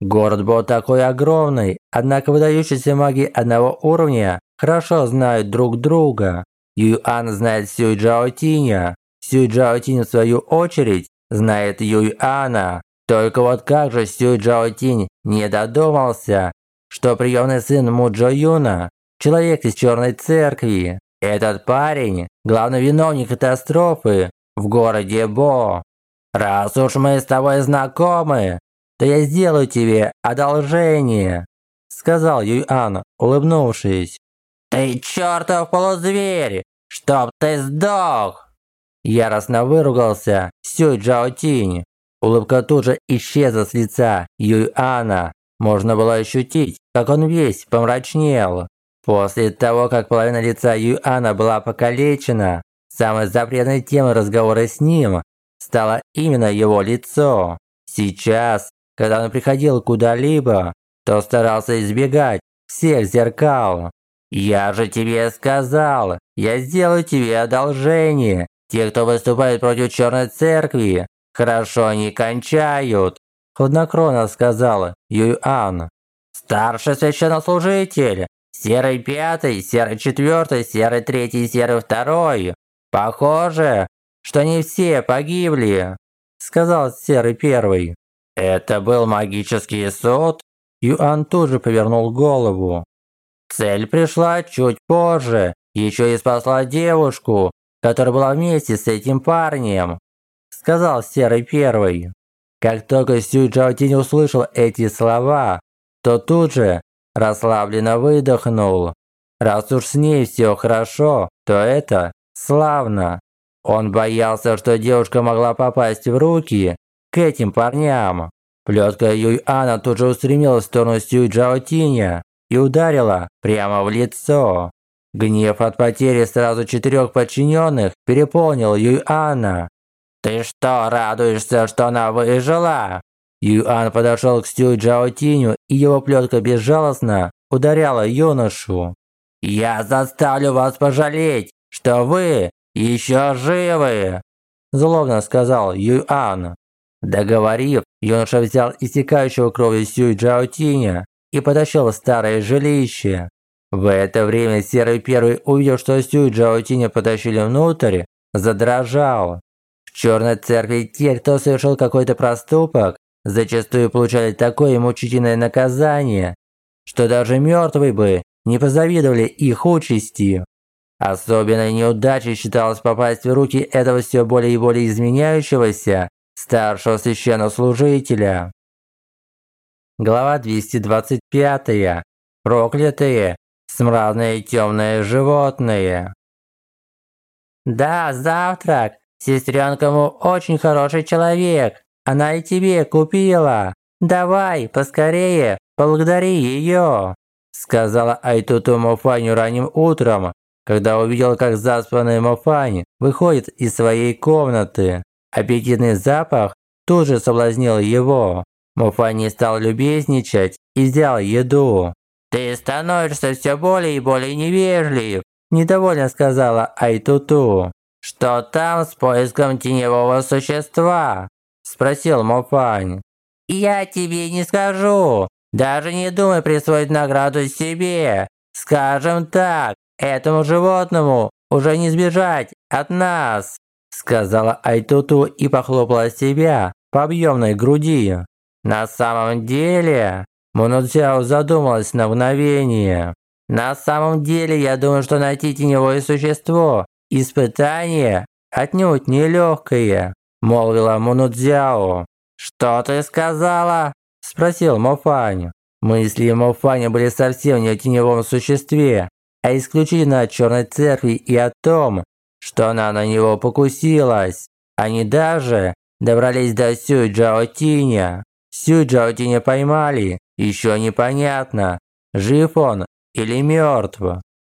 Город был такой огромный, однако выдающиеся маги одного уровня хорошо знают друг друга. Юйан знает Сюй Джао Тиня, Сюй Джао Тинь в свою очередь знает Юйана. Только вот как же Сюй Джао Тинь не додумался, что приемный сын Му Джо Юна – человек из Черной Церкви. Этот парень – главный виновник катастрофы в городе Бо. Раз уж мы с тобой знакомы, то я сделаю тебе одолжение», – сказал Юйан, улыбнувшись. «Ты чертов полузверь, чтоб ты сдох!» Яростно выругался Сюй Джаотинь. Улыбка тут же исчезла с лица Юйана. Можно было ощутить, как он весь помрачнел. После того, как половина лица Юана была покалечена, самой запретной темой разговора с ним стало именно его лицо. Сейчас, когда он приходил куда-либо, то старался избегать всех зеркал. «Я же тебе сказал, я сделаю тебе одолжение. Те, кто выступает против Черной Церкви, хорошо не кончают», хладнокровно сказал Юйан. «Старший священнослужитель, Серый пятый, серый четвертый, серый третий, серый второй. Похоже, что не все погибли, сказал серый первый. Это был магический суд? Юан тут же повернул голову. Цель пришла чуть позже, еще и спасла девушку, которая была вместе с этим парнем, сказал серый первый. Как только Сюй Джаотинь услышал эти слова, то тут же Расслабленно выдохнул. Раз уж с ней все хорошо, то это славно. Он боялся, что девушка могла попасть в руки к этим парням. Плетка Юйана тут же устремилась в сторону Сюй Джаотиня и ударила прямо в лицо. Гнев от потери сразу четырех подчиненных переполнил Юйана. «Ты что, радуешься, что она выжила?» Юан подошел к Сюй Джаотиню, и его плетка безжалостно ударяла юношу. «Я заставлю вас пожалеть, что вы еще живы!» Злобно сказал Юан. Договорив, юноша взял истекающего кровью Сюй Джаотиня и потащил в старое жилище. В это время Серый Первый увидел, что Сюй Джаотиня потащили внутрь, задрожал. В Черной Церкви те, кто совершил какой-то проступок, зачастую получали такое мучительное наказание, что даже мертвые бы не позавидовали их участи. Особенной неудачей считалось попасть в руки этого все более и более изменяющегося старшего священнослужителя. Глава 225. Проклятые, смрадные темные животные. Да, завтрак. Сестренка Му очень хороший человек. Она и тебе купила. Давай, поскорее, благодари ее. Сказала Айтуту Мофаню ранним утром, когда увидела, как заспанный Мофань выходит из своей комнаты. Аппетитный запах тут же соблазнил его. Мофань не стал любезничать и взял еду. «Ты становишься все более и более невежлив», – недовольно сказала Айтуту. «Что там с поиском теневого существа?» – спросил Мофань. «Я тебе не скажу. Даже не думай присвоить награду себе. Скажем так, этому животному уже не сбежать от нас», – сказала Айтуту и похлопала себя по объемной груди. «На самом деле...» Мунуцяо задумалась на мгновение. «На самом деле, я думаю, что найти теневое существо – испытание отнюдь нелегкое», – молвила Мунудзяо. «Что ты сказала?» – спросил Мофань. Мысли Мофаня были совсем не о теневом существе, а исключительно о Черной Церкви и о том, что она на него покусилась. Они даже добрались до Сюй Джао Тиня. Сюй Джао Тиня поймали еще непонятно, жив он или мертв.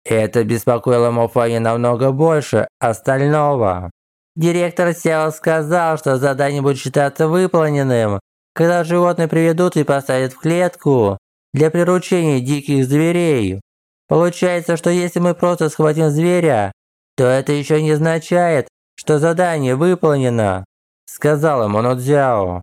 Это беспокоило Мофани намного больше остального. Директор Сяо сказал, что задание будет считаться выполненным, когда животное приведут и посадят в клетку для приручения диких зверей. Получается, что если мы просто схватим зверя, то это еще не означает, что задание выполнено, сказала Монодзяо.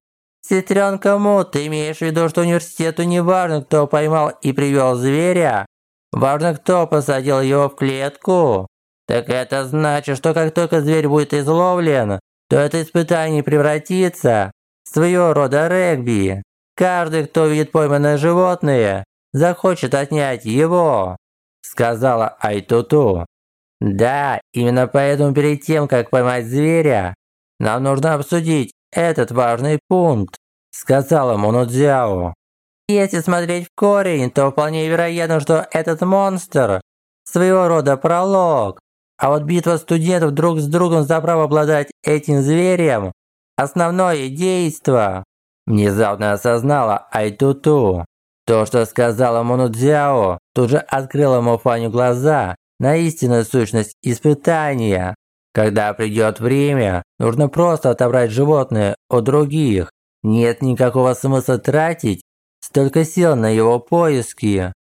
Сестренка Му, ты имеешь в виду, что университету не важно, кто поймал и привел зверя? Важно, кто посадил его в клетку? Так это значит, что как только зверь будет изловлен, то это испытание превратится в своего рода регби. Каждый, кто видит пойманное животное, захочет отнять его», – сказала Айтуту. «Да, именно поэтому перед тем, как поймать зверя, нам нужно обсудить этот важный пункт», – сказала Монудзяо. «Если смотреть в корень, то вполне вероятно, что этот монстр – своего рода пролог. А вот битва студентов друг с другом за право обладать этим зверем – основное действо». Внезапно осознала Айтуту. То, что сказала Монудзяо, тут же открыло Мофаню глаза на истинную сущность испытания. Когда придет время, нужно просто отобрать животное у других. Нет никакого смысла тратить столько сил на его поиски.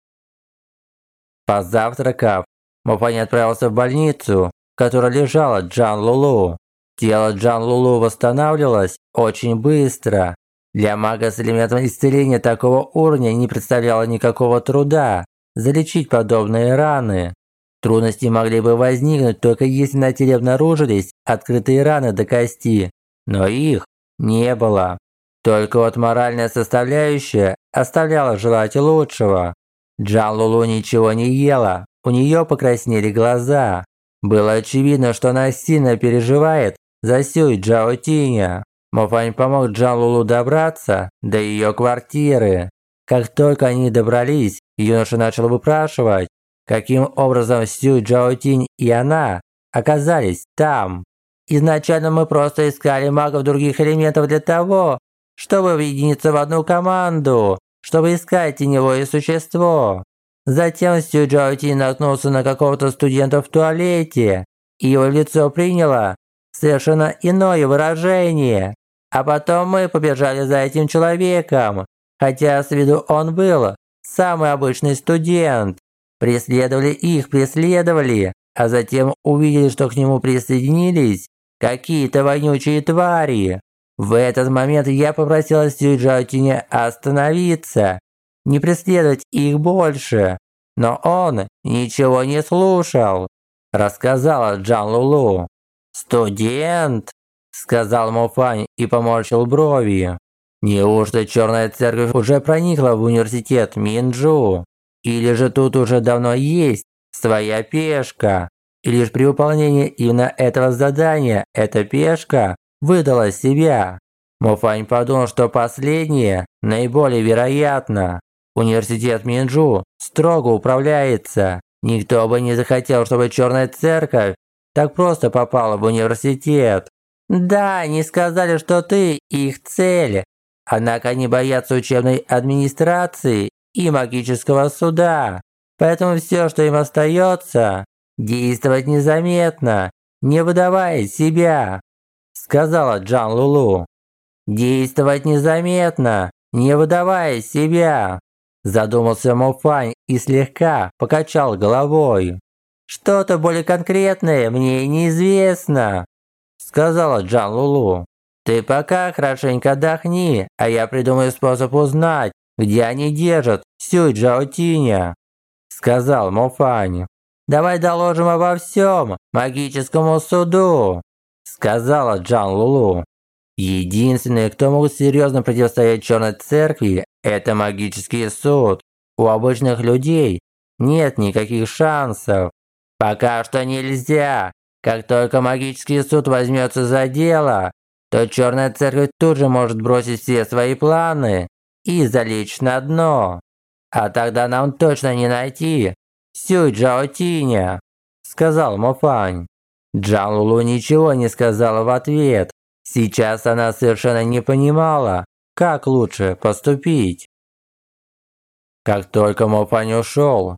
Позавтракав, Мопани отправился в больницу, в которой лежала Джан Лулу. Тело Джан Лулу восстанавливалось очень быстро. Для мага с элементом исцеления такого уровня не представляло никакого труда залечить подобные раны. Трудности могли бы возникнуть только если на теле обнаружились открытые раны до кости, но их не было. Только вот моральная составляющая оставляла желать лучшего. Джан Лулу ничего не ела, у нее покраснели глаза. Было очевидно, что она сильно переживает за Сюй Джао Тиня. Мофань помог Джан Лулу добраться до ее квартиры. Как только они добрались, юноша начал выпрашивать, Каким образом Сю Джаотинь и она оказались там? Изначально мы просто искали магов других элементов для того, чтобы объединиться в одну команду, чтобы искать теневое существо. Затем Сю Джаотинь наткнулся на какого-то студента в туалете, и его лицо приняло совершенно иное выражение. А потом мы побежали за этим человеком, хотя с виду он был самый обычный студент. Преследовали их, преследовали, а затем увидели, что к нему присоединились какие-то вонючие твари. В этот момент я попросила Сюджаутине остановиться, не преследовать их больше. Но он ничего не слушал, рассказала Джан Лулу. «Студент!» – сказал Муфань и поморщил брови. «Неужто Черная Церковь уже проникла в университет Минджу?» Или же тут уже давно есть своя пешка, и лишь при выполнении именно этого задания эта пешка выдала себя. Муфань подумал, что последнее наиболее вероятно. Университет Минджу строго управляется. Никто бы не захотел, чтобы Черная Церковь так просто попала в университет. Да, они сказали, что ты их цель. Однако они боятся учебной администрации и магического суда. Поэтому все, что им остается, действовать незаметно, не выдавая себя, сказала Джан Лулу. Действовать незаметно, не выдавая себя, задумался Мофань и слегка покачал головой. Что-то более конкретное мне неизвестно, сказала Джан Лулу. Ты пока хорошенько отдохни, а я придумаю способ узнать, где они держат Сюй Джаотиня, сказал Мофань. Давай доложим обо всем магическому суду, сказала Джан Лулу. Единственные, кто могут серьезно противостоять Черной Церкви, это магический суд. У обычных людей нет никаких шансов. Пока что нельзя. Как только магический суд возьмется за дело, то Черная Церковь тут же может бросить все свои планы и залечь на дно. А тогда нам точно не найти Сюй Джаотиня», – сказал Мофань. Джан Лулу ничего не сказала в ответ. Сейчас она совершенно не понимала, как лучше поступить. Как только Мофань ушел,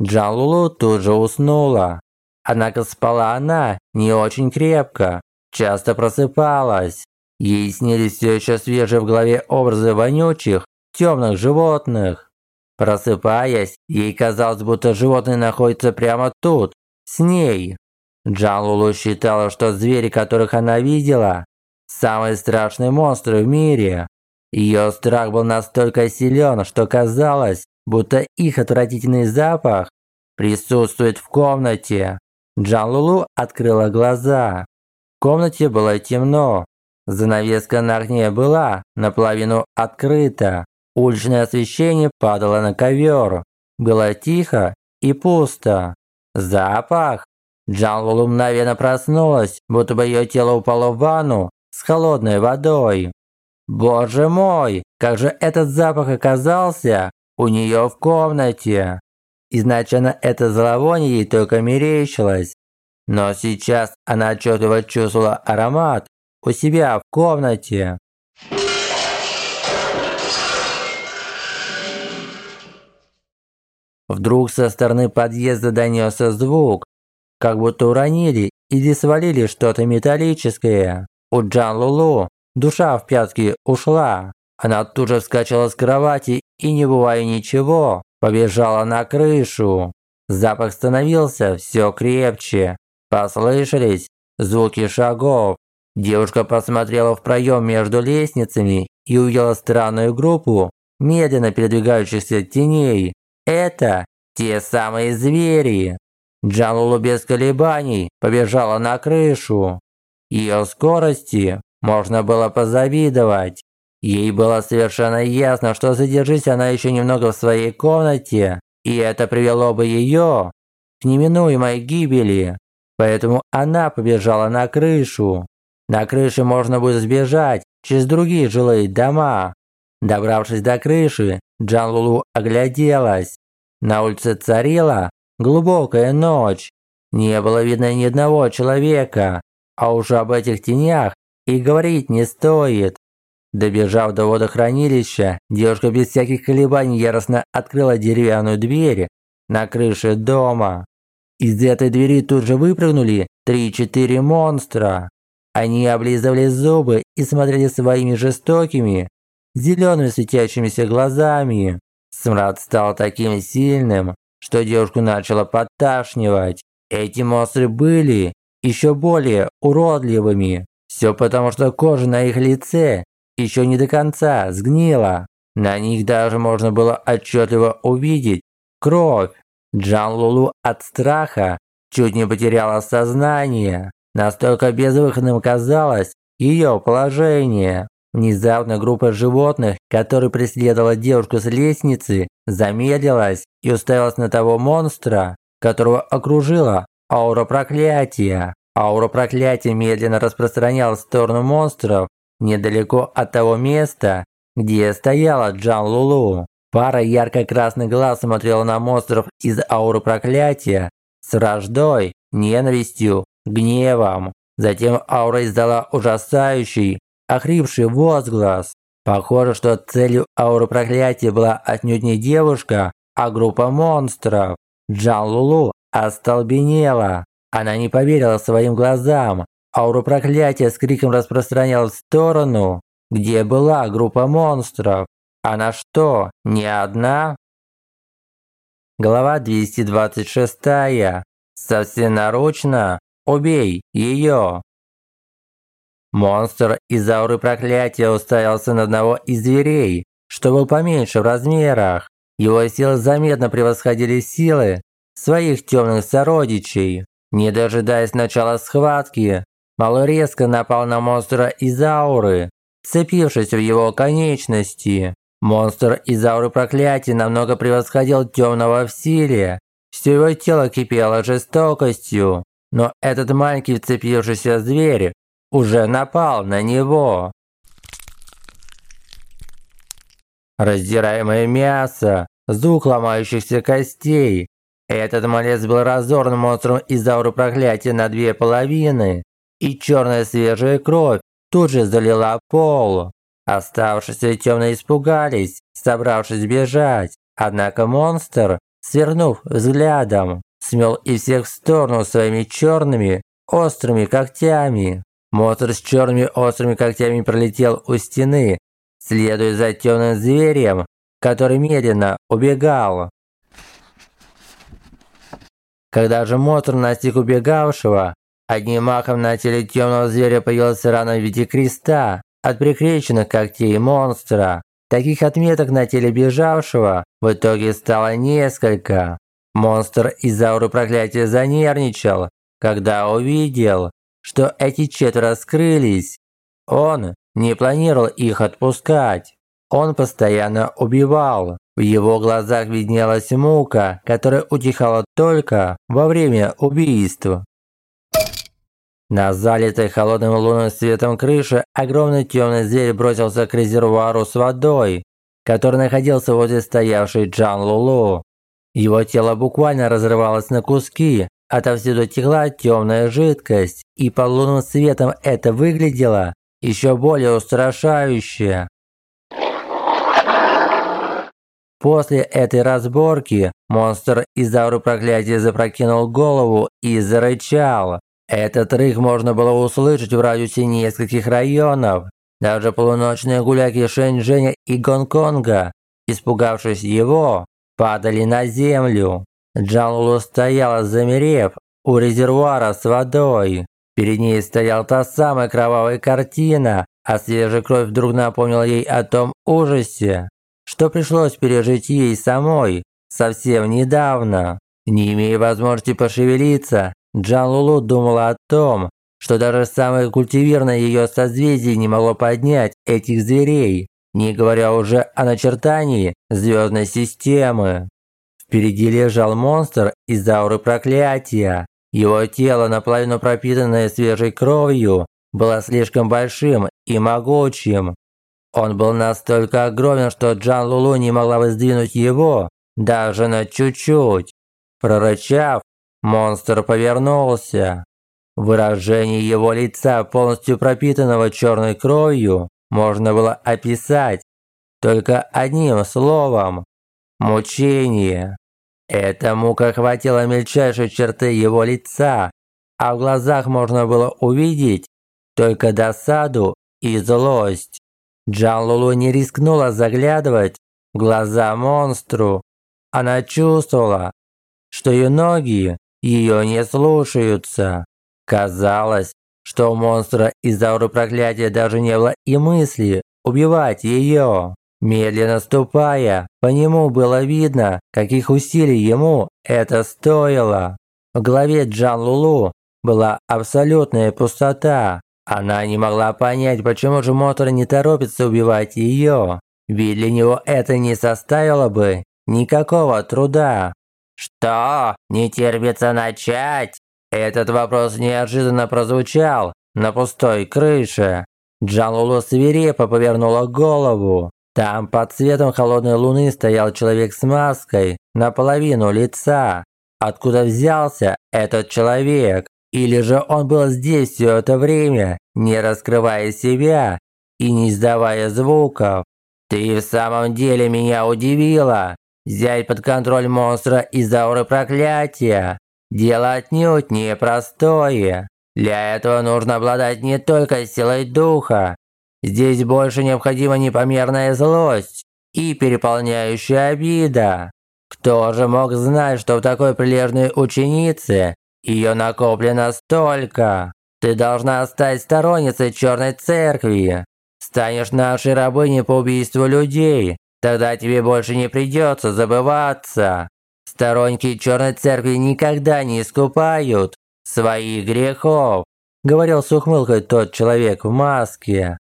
Джан Лулу тут же уснула. Однако спала она не очень крепко, часто просыпалась. Ей снились все еще свежие в голове образы вонючих, темных животных. Просыпаясь, ей казалось, будто животные находятся прямо тут, с ней. Джан Лулу считала, что звери, которых она видела, самые страшные монстры в мире. Ее страх был настолько силен, что казалось, будто их отвратительный запах присутствует в комнате. Джан Лулу открыла глаза. В комнате было темно. Занавеска на окне была наполовину открыта. Уличное освещение падало на ковер. Было тихо и пусто. Запах. Джан Лулу мгновенно проснулась, будто бы ее тело упало в ванну с холодной водой. Боже мой, как же этот запах оказался у нее в комнате. Изначально это зловоние ей только мерещилось. Но сейчас она отчетливо чувствовала аромат у себя в комнате. Вдруг со стороны подъезда донесся звук, как будто уронили или свалили что-то металлическое. У Джан Лулу душа в пятки ушла. Она тут же вскочила с кровати и, не бывая ничего, побежала на крышу. Запах становился все крепче. Послышались звуки шагов. Девушка посмотрела в проем между лестницами и увидела странную группу медленно передвигающихся теней. Это те самые звери. Джалулу без колебаний побежала на крышу. Ее скорости можно было позавидовать. Ей было совершенно ясно, что задержись она еще немного в своей комнате, и это привело бы ее к неминуемой гибели. Поэтому она побежала на крышу. На крыше можно будет сбежать через другие жилые дома. Добравшись до крыши, Джан Лулу огляделась. На улице царила глубокая ночь. Не было видно ни одного человека, а уже об этих тенях и говорить не стоит. Добежав до водохранилища, девушка без всяких колебаний яростно открыла деревянную дверь на крыше дома. Из этой двери тут же выпрыгнули три-четыре монстра. Они облизывали зубы и смотрели своими жестокими, зелеными светящимися глазами. Смрад стал таким сильным, что девушку начало подташнивать. Эти монстры были еще более уродливыми. Все потому, что кожа на их лице еще не до конца сгнила. На них даже можно было отчетливо увидеть кровь. Джан Лулу от страха чуть не потеряла сознание. Настолько безвыходным казалось ее положение. Внезапно группа животных, которая преследовала девушку с лестницы, замедлилась и уставилась на того монстра, которого окружила аура проклятия. Аура проклятия медленно распространялась в сторону монстров недалеко от того места, где стояла Джан Лулу. Пара ярко-красных глаз смотрела на монстров из ауры проклятия с враждой, ненавистью гневом. Затем аура издала ужасающий, охрипший возглас. Похоже, что целью ауры проклятия была отнюдь не девушка, а группа монстров. Джан Лулу остолбенела. Она не поверила своим глазам. Ауру проклятия с криком распространяла в сторону, где была группа монстров. Она что, не одна? Глава 226. Совсем-нарочно убей ее. Монстр из ауры проклятия уставился на одного из зверей, что был поменьше в размерах. Его силы заметно превосходили силы своих темных сородичей. Не дожидаясь начала схватки, Малой резко напал на монстра из ауры, цепившись в его конечности. Монстр из ауры проклятия намного превосходил темного в силе. Все его тело кипело жестокостью, но этот маленький вцепившийся зверь уже напал на него. Раздираемое мясо, звук ломающихся костей. Этот малец был разорван монстром из ауры проклятия на две половины, и черная свежая кровь тут же залила пол. Оставшиеся темно испугались, собравшись бежать. Однако монстр, свернув взглядом, смел и всех в сторону своими черными, острыми когтями. Монстр с черными острыми когтями пролетел у стены, следуя за темным зверем, который медленно убегал. Когда же монстр настиг убегавшего, одним махом на теле темного зверя появилась рана в виде креста, от прикрещенных когтей монстра. Таких отметок на теле бежавшего в итоге стало несколько. Монстр из ауры проклятия занервничал, когда увидел, что эти четверо скрылись. Он не планировал их отпускать. Он постоянно убивал. В его глазах виднелась мука, которая утихала только во время убийства. На залитой холодным лунным светом крыши огромный темный зверь бросился к резервуару с водой, который находился возле стоявшей Джан Лулу. Его тело буквально разрывалось на куски, отовсюду текла темная жидкость, и под лунным светом это выглядело еще более устрашающе. После этой разборки монстр из ауры проклятия запрокинул голову и зарычал. Этот рык можно было услышать в радиусе нескольких районов. Даже полуночные гуляки Шэньчжэня и Гонконга, испугавшись его, падали на землю. Джан Лулу стояла, замерев, у резервуара с водой. Перед ней стояла та самая кровавая картина, а свежая кровь вдруг напомнила ей о том ужасе, что пришлось пережить ей самой совсем недавно. Не имея возможности пошевелиться, Джан Лулу думала о том, что даже самое культивированное ее созвездие не могло поднять этих зверей, не говоря уже о начертании звездной системы. Впереди лежал монстр из ауры проклятия. Его тело, наполовину пропитанное свежей кровью, было слишком большим и могучим. Он был настолько огромен, что Джан Лулу не могла бы сдвинуть его даже на чуть-чуть. Прорычав, Монстр повернулся. Выражение его лица, полностью пропитанного черной кровью, можно было описать только одним словом – мучение. Эта мука хватила мельчайшей черты его лица, а в глазах можно было увидеть только досаду и злость. Джан Лулу не рискнула заглядывать в глаза монстру. Она чувствовала, что ее ноги ее не слушаются. Казалось, что у монстра из ауры проклятия даже не было и мысли убивать ее. Медленно ступая, по нему было видно, каких усилий ему это стоило. В голове Джан Лулу была абсолютная пустота. Она не могла понять, почему же монстр не торопится убивать ее. Ведь для него это не составило бы никакого труда. «Что? Не терпится начать?» Этот вопрос неожиданно прозвучал на пустой крыше. Джалулу свирепо повернула голову. Там под светом холодной луны стоял человек с маской наполовину лица. Откуда взялся этот человек? Или же он был здесь все это время, не раскрывая себя и не издавая звуков? Ты в самом деле меня удивила. Взять под контроль монстра из ауры проклятия. Дело отнюдь непростое. Для этого нужно обладать не только силой духа. Здесь больше необходима непомерная злость и переполняющая обида. Кто же мог знать, что в такой прилежной ученице ее накоплено столько? Ты должна стать сторонницей Черной Церкви. Станешь нашей рабыней по убийству людей. Тогда тебе больше не придется забываться. Сторонники Черной Церкви никогда не искупают своих грехов, говорил с ухмылкой тот человек в маске.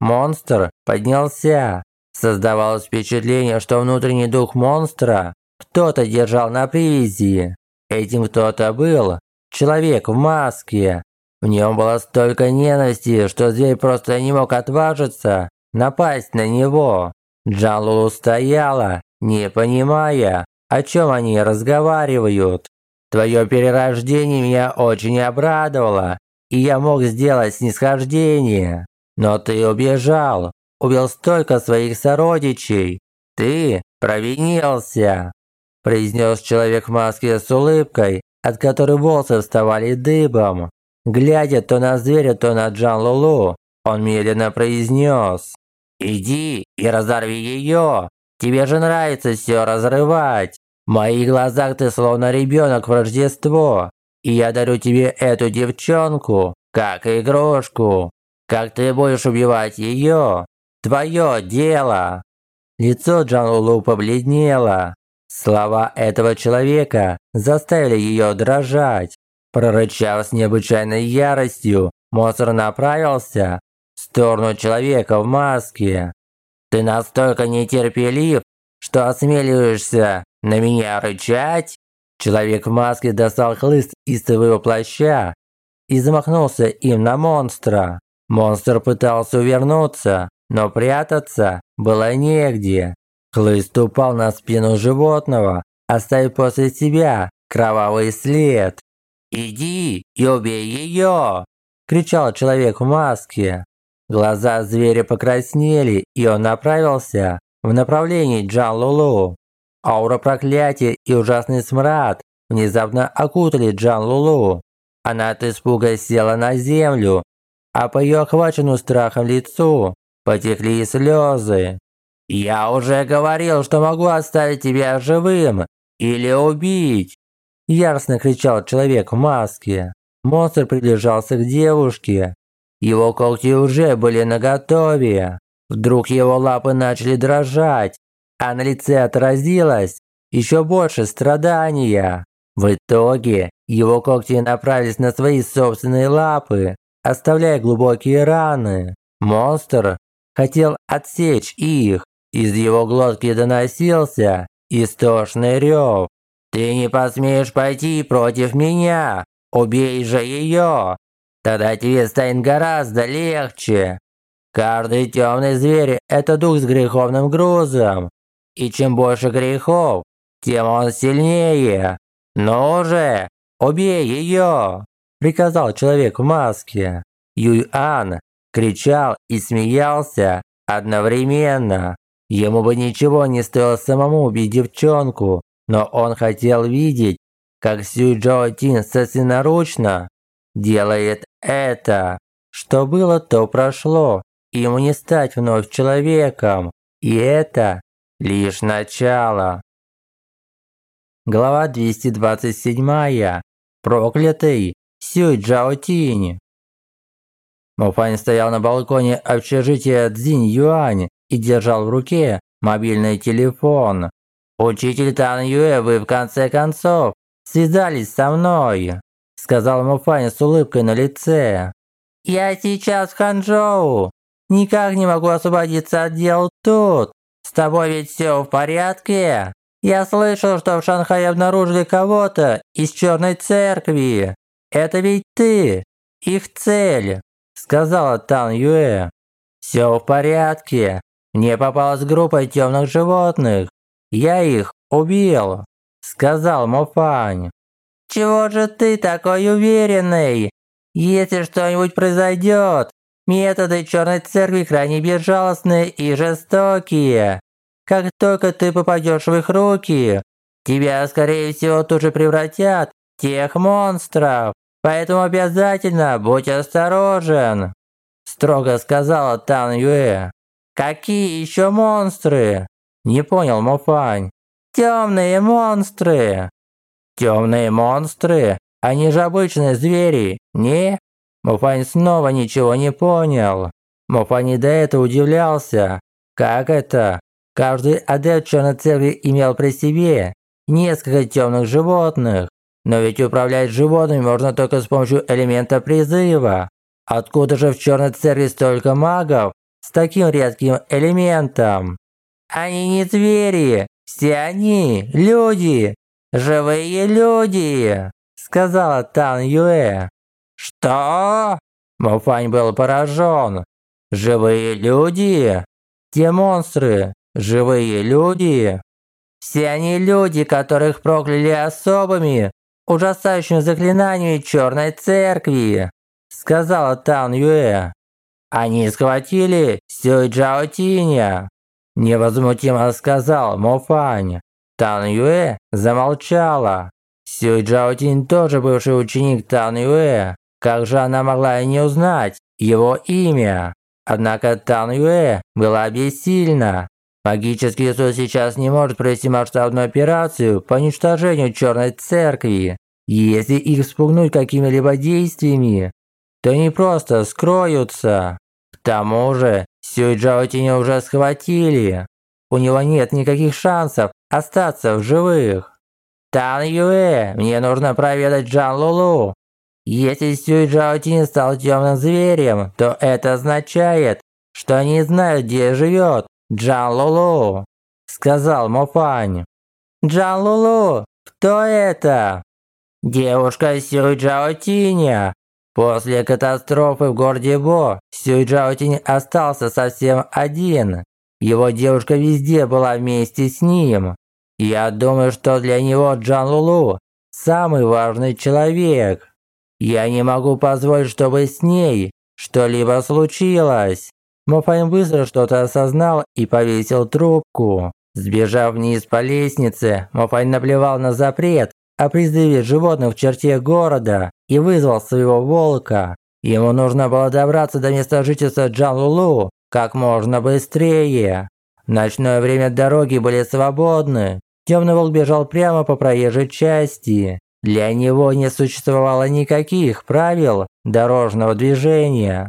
Монстр поднялся. Создавалось впечатление, что внутренний дух монстра кто-то держал на привязи. Этим кто-то был человек в маске. В нем было столько ненависти, что зверь просто не мог отважиться напасть на него. Джалулу стояла, не понимая, о чем они разговаривают. Твое перерождение меня очень обрадовало, и я мог сделать снисхождение. Но ты убежал, убил столько своих сородичей. Ты провинился, произнес человек в маске с улыбкой, от которой волосы вставали дыбом. Глядя то на зверя, то на Джан Лулу, он медленно произнес. «Иди и разорви ее! Тебе же нравится все разрывать! В моих глазах ты словно ребенок в Рождество, и я дарю тебе эту девчонку, как игрушку. Как ты будешь убивать ее? Твое дело!» Лицо Джанлулу побледнело. Слова этого человека заставили ее дрожать. Прорычав с необычайной яростью, монстр направился в сторону человека в маске. «Ты настолько нетерпелив, что осмеливаешься на меня рычать?» Человек в маске достал хлыст из своего плаща и замахнулся им на монстра. Монстр пытался увернуться, но прятаться было негде. Хлыст упал на спину животного, оставив после себя кровавый след. «Иди и убей ее!» – кричал человек в маске. Глаза зверя покраснели, и он направился в направлении Джан Лулу. Аура проклятия и ужасный смрад внезапно окутали Джан Лулу. Она от испуга села на землю а по ее охваченному страхом лицу потекли слезы. «Я уже говорил, что могу оставить тебя живым или убить!» Яростно кричал человек в маске. Монстр приближался к девушке. Его когти уже были наготове. Вдруг его лапы начали дрожать, а на лице отразилось еще больше страдания. В итоге его когти направились на свои собственные лапы, оставляя глубокие раны. Монстр хотел отсечь их. Из его глотки доносился истошный рев. «Ты не посмеешь пойти против меня! Убей же ее! Тогда тебе станет гораздо легче!» Каждый темный зверь – это дух с греховным грузом. И чем больше грехов, тем он сильнее. Ну же, убей ее! приказал человек в маске. Юйан кричал и смеялся одновременно. Ему бы ничего не стоило самому убить девчонку, но он хотел видеть, как Сюй Джоу Тин собственноручно делает это. Что было, то прошло. Ему не стать вновь человеком. И это лишь начало. Глава 227. Проклятый Сюй Джао Тинь. Муфань стоял на балконе общежития Цзинь Юань и держал в руке мобильный телефон. «Учитель Тан Юэ, вы в конце концов связались со мной», сказал Муфань с улыбкой на лице. «Я сейчас в Ханчжоу. Никак не могу освободиться от дел тут. Тобой ведь все в порядке? Я слышал, что в Шанхае обнаружили кого-то из Черной Церкви. Это ведь ты, их цель», сказала Тан Юэ. «Все в порядке. Мне попалась группа темных животных. Я их убил», сказал Мофань. Чего же ты такой уверенный? Если что-нибудь произойдет, методы Черной Церкви крайне безжалостные и жестокие. Как только ты попадешь в их руки, тебя, скорее всего, тут же превратят в тех монстров. Поэтому обязательно будь осторожен», – строго сказала Тан Юэ. «Какие еще монстры?» – не понял Мофань. «Темные монстры!» «Темные монстры? Они же обычные звери, не?» Мофань снова ничего не понял. Мофань и до этого удивлялся. Как это? Каждый адепт Черной Церкви имел при себе несколько темных животных. Но ведь управлять животными можно только с помощью элемента призыва. Откуда же в Черной Церкви столько магов с таким редким элементом? Они не звери, все они люди, живые люди, сказала Тан Юэ. Что? Мофань был поражен. Живые люди? Те монстры, живые люди? Все они люди, которых прокляли особыми, ужасающими заклинаниями Черной Церкви, сказала Тан Юэ. Они схватили Сюй Джао Тиня, невозмутимо сказал Мо Фань. Тан Юэ замолчала. Сюй Джао Тинь тоже бывший ученик Тан Юэ. Как же она могла не узнать его имя? Однако Тан Юэ была бессильна. Магический суд сейчас не может провести масштабную операцию по уничтожению Черной Церкви. Если их спугнуть какими-либо действиями, то они просто скроются. К тому же, Сюй Джаотиня уже схватили. У него нет никаких шансов остаться в живых. Тан Юэ, мне нужно проведать Джан Лулу. Если Сюй Джаотинь стал темным зверем, то это означает, что они знают, где живет Джан Лулу, сказал Мофань. Джан Лулу, кто это? Девушка Сюй Джао Тиня. После катастрофы в городе Бо Сюй Джао Тинь остался совсем один. Его девушка везде была вместе с ним. Я думаю, что для него Джан Лулу самый важный человек. Я не могу позволить, чтобы с ней что-либо случилось. Мофайн быстро что-то осознал и повесил трубку. Сбежав вниз по лестнице, Мофайн наплевал на запрет о призыве животных в черте города и вызвал своего волка. Ему нужно было добраться до места жительства Джан-Лулу как можно быстрее. В ночное время дороги были свободны. Темный волк бежал прямо по проезжей части. Для него не существовало никаких правил дорожного движения.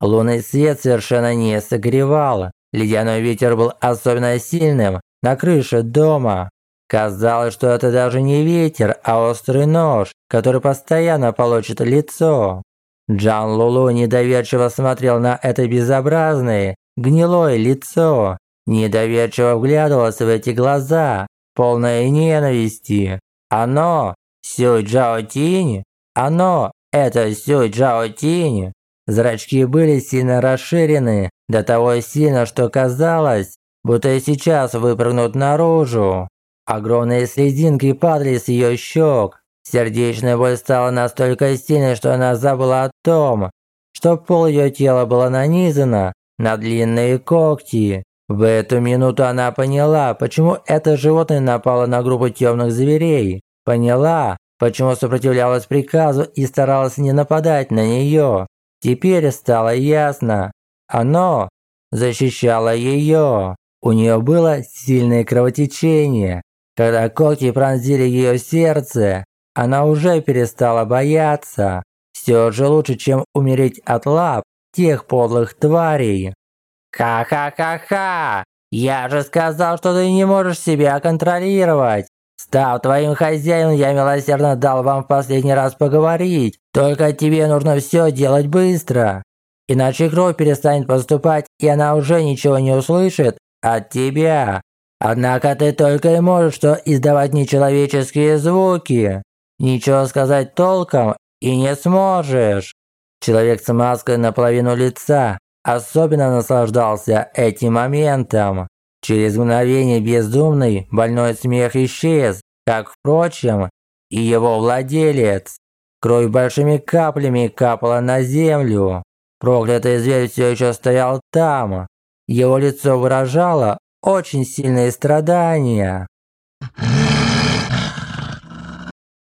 Лунный свет совершенно не согревал. Ледяной ветер был особенно сильным на крыше дома. Казалось, что это даже не ветер, а острый нож, который постоянно получит лицо. Джан Лулу недоверчиво смотрел на это безобразное, гнилое лицо. Недоверчиво вглядывался в эти глаза, полные ненависти. Оно, Сюй Джао Тинь, оно, это Сюй Джао Тинь. Зрачки были сильно расширены, до того сильно, что казалось, будто и сейчас выпрыгнут наружу. Огромные слезинки падали с ее щек. Сердечная боль стала настолько сильной, что она забыла о том, что пол ее тела было нанизано на длинные когти. В эту минуту она поняла, почему это животное напало на группу темных зверей. Поняла, почему сопротивлялась приказу и старалась не нападать на нее. Теперь стало ясно. Оно защищало ее. У нее было сильное кровотечение. Когда когти пронзили ее сердце, она уже перестала бояться. Все же лучше, чем умереть от лап тех подлых тварей. «Ха-ха-ха-ха! Я же сказал, что ты не можешь себя контролировать! Став твоим хозяином, я милосердно дал вам в последний раз поговорить. Только тебе нужно все делать быстро. Иначе кровь перестанет поступать, и она уже ничего не услышит от тебя. Однако ты только и можешь что издавать нечеловеческие звуки. Ничего сказать толком и не сможешь. Человек с маской наполовину лица особенно наслаждался этим моментом. Через мгновение безумный, больной смех исчез, как, впрочем, и его владелец. Кровь большими каплями капала на землю. Проклятый зверь все еще стоял там. Его лицо выражало очень сильные страдания.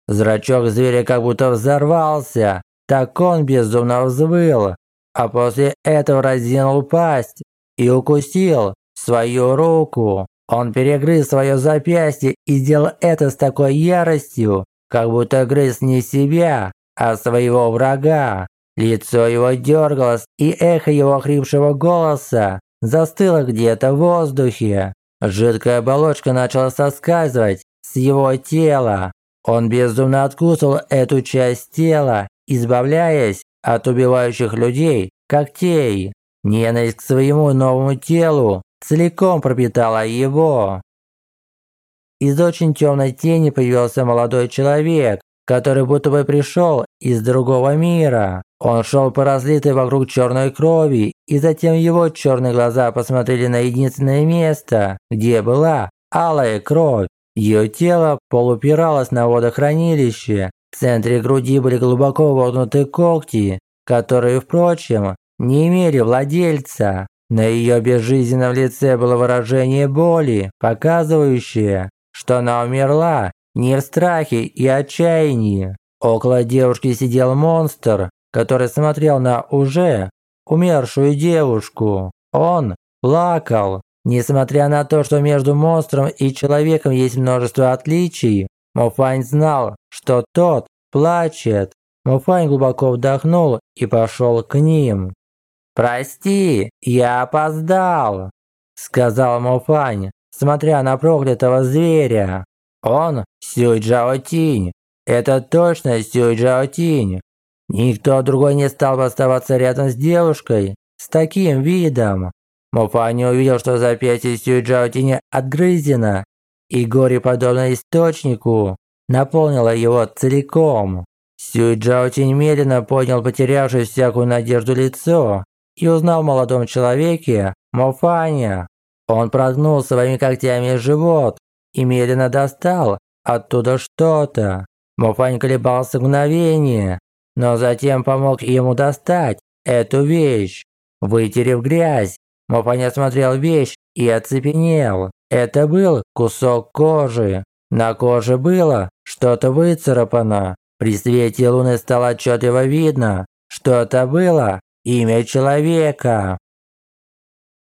Зрачок зверя как будто взорвался, так он безумно взвыл, а после этого разинул пасть и укусил свою руку. Он перегрыз свое запястье и сделал это с такой яростью, как будто грыз не себя, а своего врага. Лицо его дергалось, и эхо его хрипшего голоса застыло где-то в воздухе. Жидкая оболочка начала соскальзывать с его тела. Он безумно откусывал эту часть тела, избавляясь от убивающих людей когтей. Ненависть к своему новому телу целиком пропитала его. Из очень темной тени появился молодой человек, который будто бы пришел из другого мира. Он шел по разлитой вокруг черной крови, и затем его черные глаза посмотрели на единственное место, где была алая кровь. Ее тело полупиралось на водохранилище. В центре груди были глубоко вогнуты когти, которые, впрочем, не имели владельца. На ее безжизненном лице было выражение боли, показывающее, что она умерла не в страхе и отчаянии. Около девушки сидел монстр, который смотрел на уже умершую девушку. Он плакал. Несмотря на то, что между монстром и человеком есть множество отличий, Мофань знал, что тот плачет. Мофань глубоко вдохнул и пошел к ним. «Прости, я опоздал», – сказал Мофань, смотря на проклятого зверя. «Он Сюй Джао Тинь. Это точно Сюй Джао Тинь. Никто другой не стал бы оставаться рядом с девушкой с таким видом». Мофань увидел, что запястье Сюй Джао Тиня отгрызено, и горе, подобно источнику, наполнило его целиком. Сюй Джао Тинь медленно поднял потерявшее всякую надежду лицо и узнал в молодом человеке Мофаня. Он прогнул своими когтями живот и медленно достал оттуда что-то. Мофань колебался мгновение, но затем помог ему достать эту вещь. Вытерев грязь, Мофань осмотрел вещь и оцепенел. Это был кусок кожи. На коже было что-то выцарапано. При свете луны стало отчетливо видно, что это было имя человека.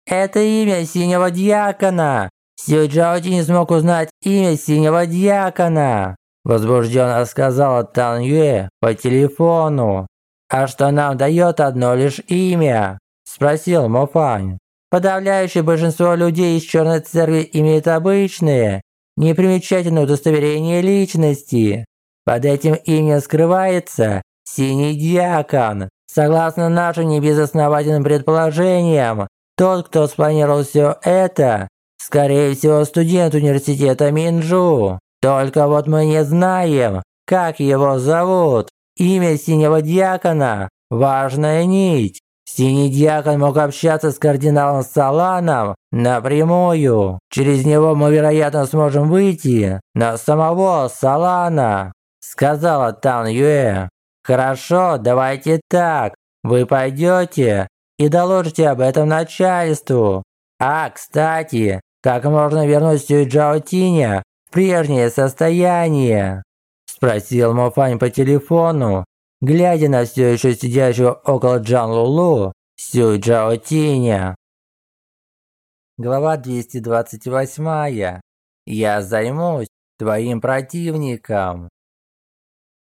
Это имя синего дьякона. Сью Джаоти не смог узнать имя синего дьякона. Возбужденно сказала Тан Юэ по телефону. «А что нам дает одно лишь имя?» – спросил Мофань. «Подавляющее большинство людей из Черной Церкви имеют обычные, непримечательные удостоверения личности. Под этим именем скрывается Синий Дьякон. Согласно нашим небезосновательным предположениям, тот, кто спланировал все это, скорее всего, студент университета Минджу. Только вот мы не знаем, как его зовут. Имя Синего Дьякона – важная нить. Синий Дьякон мог общаться с кардиналом Саланом напрямую. Через него мы, вероятно, сможем выйти на самого Салана, сказала Тан Юэ. Хорошо, давайте так. Вы пойдете и доложите об этом начальству. А, кстати, как можно вернуть Сюйджао Тиня в прежнее состояние? Спросил Мофань по телефону, глядя на все еще сидящего около Джан Лулу Сюйджао Тиня. Глава 228. Я займусь твоим противником.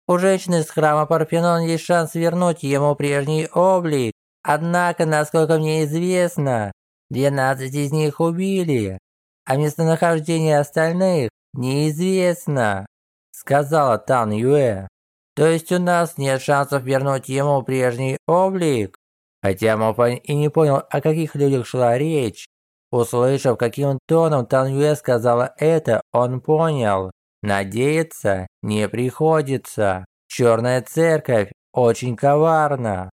У женщины из храма Парфенон есть шанс вернуть ему прежний облик. Однако, насколько мне известно, 12 из них убили, а местонахождение остальных неизвестно, сказала Тан Юэ. То есть у нас нет шансов вернуть ему прежний облик? Хотя Мофань и не понял, о каких людях шла речь. Услышав, каким тоном Тан Юэ сказала это, он понял. Надеяться не приходится. Черная церковь очень коварна.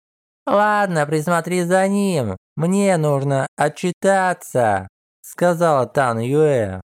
Ладно, присмотри за ним. Мне нужно отчитаться, сказала Тан Юэ.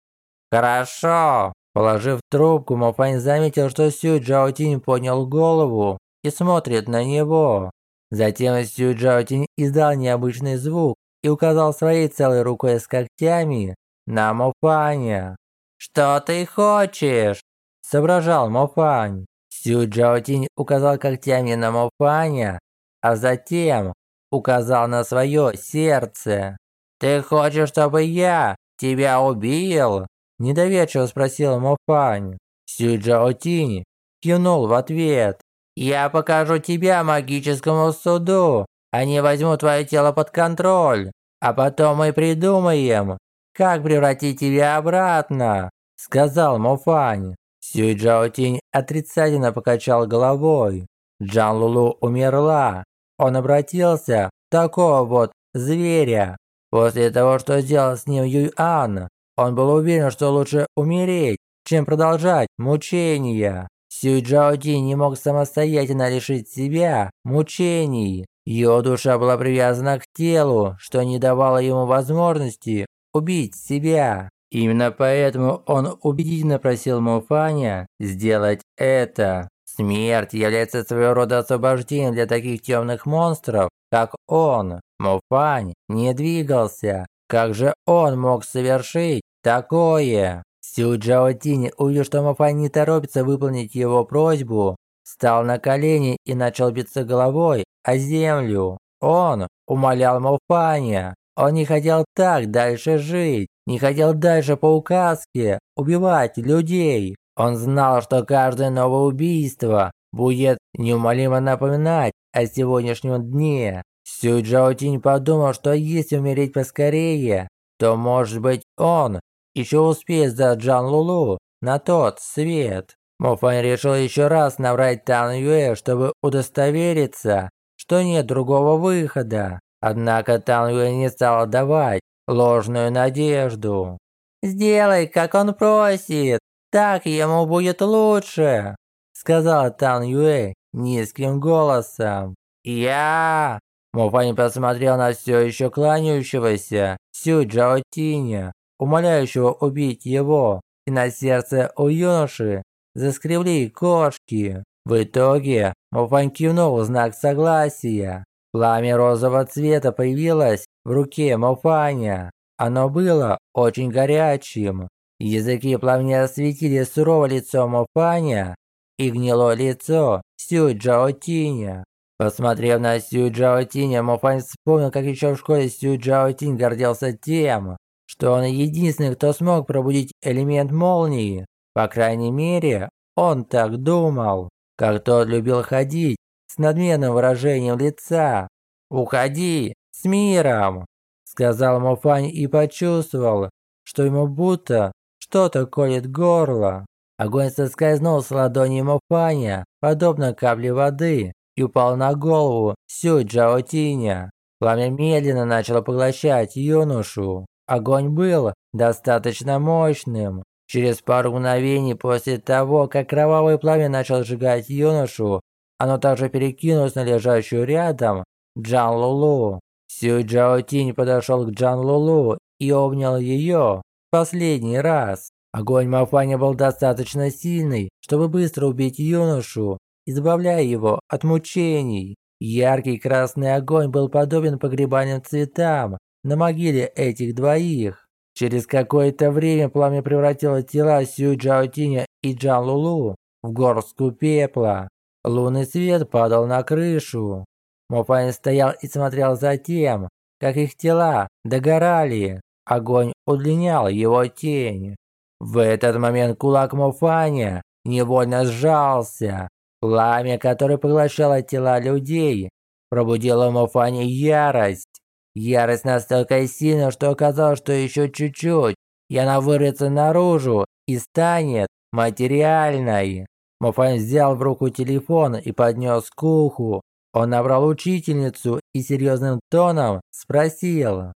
Хорошо, Положив трубку, Мофань заметил, что Сю Джаотинь поднял голову и смотрит на него. Затем Сю Джаотинь издал необычный звук и указал своей целой рукой с когтями на Мофаня. «Что ты хочешь?» – соображал Мофань. Сю Джаотинь указал когтями на Мофаня, а затем указал на свое сердце. «Ты хочешь, чтобы я тебя убил?» Недоверчиво спросил Мофань. Сю Джаотинь кивнул в ответ. «Я покажу тебя магическому суду. Они возьмут твое тело под контроль, а потом мы придумаем, как превратить тебя обратно», сказал Мофань. Сюй Джаотинь отрицательно покачал головой. Джан Лулу умерла. Он обратился в такого вот зверя. После того, что сделал с ним Юй Ан, он был уверен, что лучше умереть, чем продолжать мучения. Сюй Джаоди не мог самостоятельно решить себя мучений. Его душа была привязана к телу, что не давало ему возможности убить себя. Именно поэтому он убедительно просил Муфаня сделать это. Смерть является своего рода освобождением для таких темных монстров, как он. Муфань не двигался. Как же он мог совершить такое? Сю Джаотинь, увидев, что Муфань не торопится выполнить его просьбу, встал на колени и начал биться головой о землю. Он умолял Муфаня. Он не хотел так дальше жить, не хотел дальше по указке убивать людей. Он знал, что каждое новое убийство будет неумолимо напоминать о сегодняшнем дне. Сюй Джаотинь подумал, что если умереть поскорее, то, может быть, он еще успеет за Джан Лулу на тот свет. Муфань решил еще раз набрать Тан Юэ, чтобы удостовериться, что нет другого выхода. Однако Тан Юэ не стал давать ложную надежду. «Сделай, как он просит, так ему будет лучше», сказал Тан Юэ низким голосом. «Я...» Муфань посмотрел на все еще кланяющегося Сю Джаотиня, умоляющего убить его, и на сердце у юноши заскребли кошки. В итоге Муфань кивнул знак согласия. Пламя розового цвета появилось в руке Муфаня. Оно было очень горячим. Языки пламя осветили суровое лицо Муфаня и гнилое лицо Сю Джаотиня. Посмотрев на Сю Джаотиня, Муфань вспомнил, как еще в школе Сю Джаотинь гордился тем, что он единственный, кто смог пробудить элемент молнии. По крайней мере, он так думал. Как тот любил ходить с надменным выражением лица. «Уходи с миром!» Сказал Муфань и почувствовал, что ему будто что-то колет горло. Огонь соскользнул с ладони Муфаня, подобно капле воды, и упал на голову Сю Джаотиня. Пламя медленно начало поглощать юношу. Огонь был достаточно мощным. Через пару мгновений после того, как кровавое пламя начало сжигать юношу, оно также перекинулось на лежащую рядом Джан Лулу. Сю Джаотинь подошел к Джан Лулу и обнял ее последний раз. Огонь Мафаня был достаточно сильный, чтобы быстро убить юношу, избавляя его от мучений. Яркий красный огонь был подобен погребальным цветам на могиле этих двоих. Через какое-то время пламя превратило тела Сю Джаотиня и Джан Лулу в горстку пепла. Лунный свет падал на крышу. Мопань стоял и смотрел за тем, как их тела догорали. Огонь удлинял его тень. В этот момент кулак Мофаня невольно сжался. Пламя, которое поглощало тела людей, пробудило в Мофане ярость. Ярость настолько сильна, что оказалось, что еще чуть-чуть, и она вырвется наружу и станет материальной. Мофань взял в руку телефон и поднес к уху. Он набрал учительницу и серьезным тоном спросил.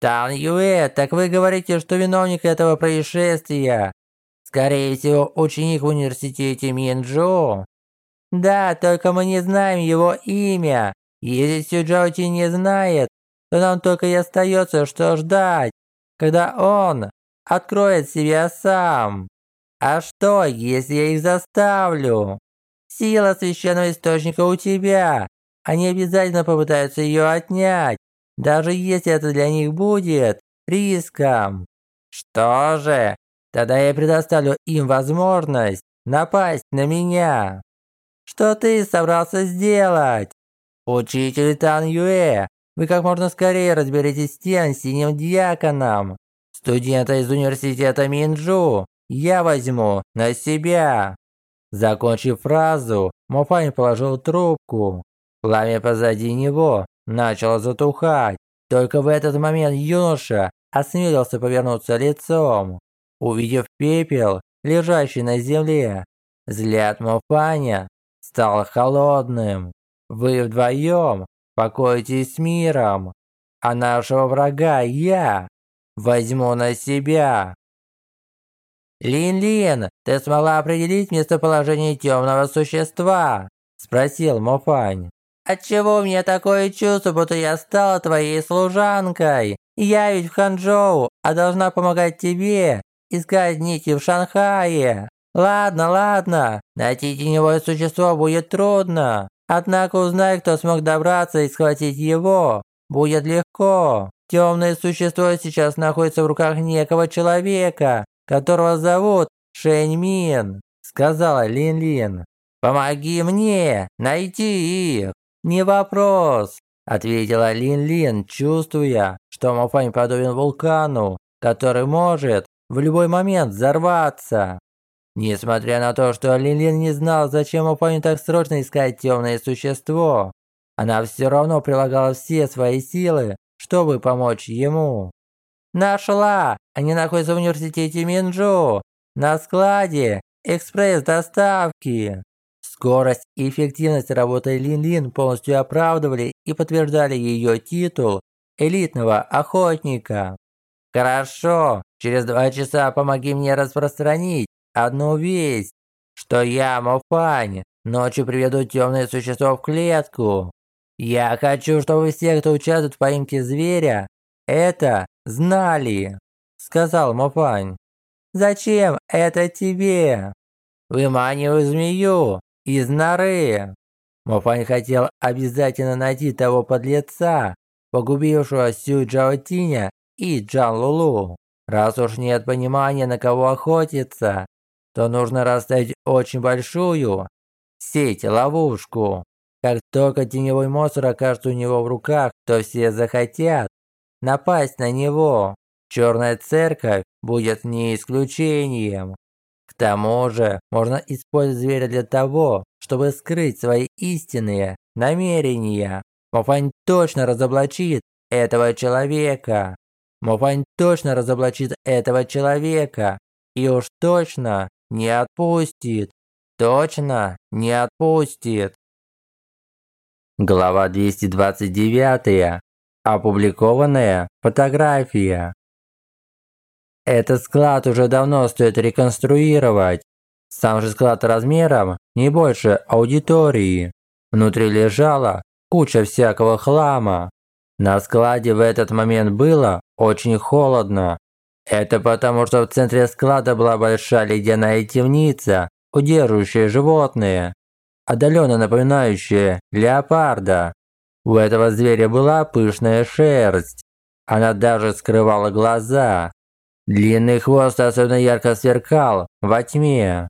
«Тан Юэ, так вы говорите, что виновник этого происшествия, скорее всего, ученик в университете Минджу?» «Да, только мы не знаем его имя. Если Сюджаути не знает, то нам только и остается, что ждать, когда он откроет себя сам». А что, если я их заставлю? Сила священного источника у тебя. Они обязательно попытаются ее отнять, даже если это для них будет риском. Что же, тогда я предоставлю им возможность напасть на меня. Что ты собрался сделать? Учитель Тан Юэ, вы как можно скорее разберитесь с тем синим диаконом. Студента из университета Минджу я возьму на себя. Закончив фразу, Мопань положил трубку. Пламя позади него начало затухать. Только в этот момент юноша осмелился повернуться лицом. Увидев пепел, лежащий на земле, взгляд Мопаня стал холодным. Вы вдвоем покоитесь с миром, а нашего врага я возьму на себя. «Лин-Лин, ты смогла определить местоположение темного существа?» – спросил Мофань. «Отчего у меня такое чувство, будто я стала твоей служанкой? Я ведь в Ханчжоу, а должна помогать тебе искать нити в Шанхае. Ладно, ладно, найти теневое существо будет трудно. Однако узнай, кто смог добраться и схватить его. Будет легко. Темное существо сейчас находится в руках некого человека, которого зовут Шэньмин», – сказала Лин-Лин. «Помоги мне найти их!» «Не вопрос!» – ответила Лин-Лин, чувствуя, что Мафань подобен вулкану, который может в любой момент взорваться. Несмотря на то, что Лин-Лин не знал, зачем Мафаню так срочно искать темное существо, она все равно прилагала все свои силы, чтобы помочь ему. Нашла! Они находятся в университете Минджу. На складе экспресс-доставки. Скорость и эффективность работы Лин-Лин полностью оправдывали и подтверждали ее титул элитного охотника. Хорошо, через два часа помоги мне распространить одну весть, что я, Мофань, ночью приведу темное существо в клетку. Я хочу, чтобы все, кто участвует в поимке зверя, это знали», – сказал Мопань. «Зачем это тебе? Выманиваю змею из норы». Мопань хотел обязательно найти того подлеца, погубившего Сю Джаотиня и Джан Лулу. Раз уж нет понимания, на кого охотиться, то нужно расставить очень большую сеть-ловушку. Как только теневой монстр окажется у него в руках, то все захотят напасть на него. Черная церковь будет не исключением. К тому же, можно использовать зверя для того, чтобы скрыть свои истинные намерения. Мофань точно разоблачит этого человека. Мофань точно разоблачит этого человека. И уж точно не отпустит. Точно не отпустит. Глава 229. Опубликованная фотография. Этот склад уже давно стоит реконструировать. Сам же склад размером не больше аудитории. Внутри лежала куча всякого хлама. На складе в этот момент было очень холодно. Это потому, что в центре склада была большая ледяная темница, удерживающая животные, отдаленно напоминающая леопарда. У этого зверя была пышная шерсть. Она даже скрывала глаза. Длинный хвост особенно ярко сверкал во тьме.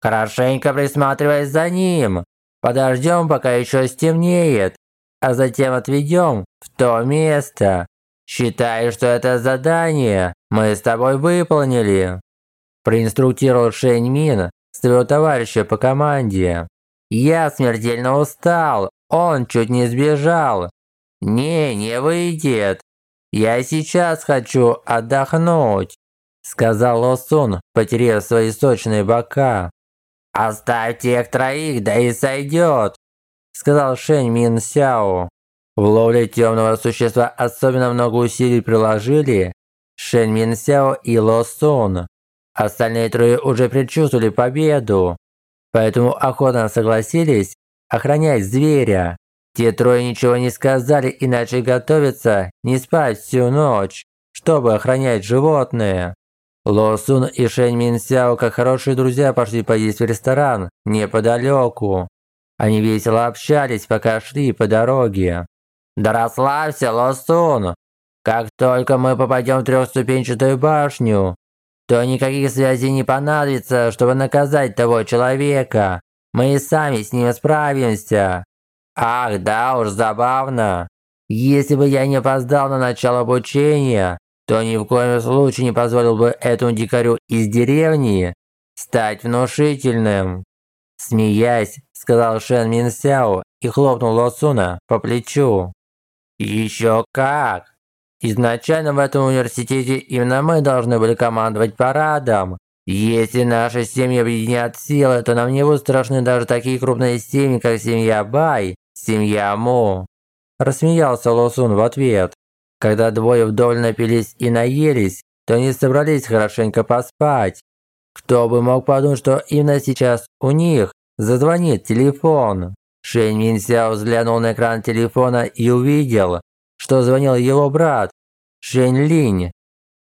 Хорошенько присматриваясь за ним. Подождем, пока еще стемнеет, а затем отведем в то место. Считай, что это задание мы с тобой выполнили. Проинструктировал Шэнь Мин своего товарища по команде. Я смертельно устал, он чуть не сбежал. Не, не выйдет. Я сейчас хочу отдохнуть, сказал Лосун, потеряв свои сочные бока. Оставь тех троих, да и сойдет, сказал Шэнь Мин Сяо. В ловле темного существа особенно много усилий приложили Шэнь Мин Сяо и Лосун. Остальные трое уже предчувствовали победу, поэтому охотно согласились охранять зверя. Те трое ничего не сказали и начали готовиться не спать всю ночь, чтобы охранять животное. Ло Сун и Шэнь Мин Сяо, как хорошие друзья, пошли поесть в ресторан неподалеку. Они весело общались, пока шли по дороге. «Да расслабься, Ло Сун! Как только мы попадем в трехступенчатую башню, то никаких связей не понадобится, чтобы наказать того человека. Мы и сами с ним справимся. Ах, да уж, забавно. Если бы я не опоздал на начало обучения, то ни в коем случае не позволил бы этому дикарю из деревни стать внушительным. Смеясь, сказал Шен Минсяо и хлопнул Лосуна по плечу. Еще как! Изначально в этом университете именно мы должны были командовать парадом. Если наши семьи объединят силы, то нам не будут страшны даже такие крупные семьи, как семья Бай, семья Му. Рассмеялся Лосун в ответ. Когда двое вдоволь напились и наелись, то они собрались хорошенько поспать. Кто бы мог подумать, что именно сейчас у них зазвонит телефон. Шэнь Минсяо взглянул на экран телефона и увидел, что звонил его брат, Шэнь Линь.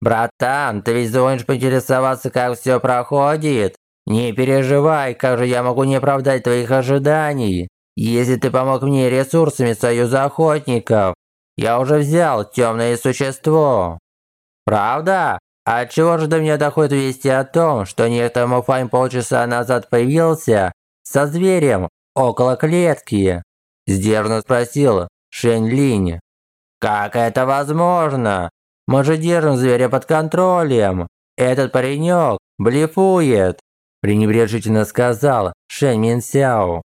«Братан, ты ведь звонишь поинтересоваться, как все проходит? Не переживай, как же я могу не оправдать твоих ожиданий, если ты помог мне ресурсами Союза Охотников. Я уже взял темное существо. Правда? А чего же до меня доходит вести о том, что некто Муфань полчаса назад появился со зверем около клетки? Сдержанно спросил Шэнь Линь. Как это возможно? Мы же держим зверя под контролем. Этот паренек блефует, пренебрежительно сказал Шэнь Минсяо.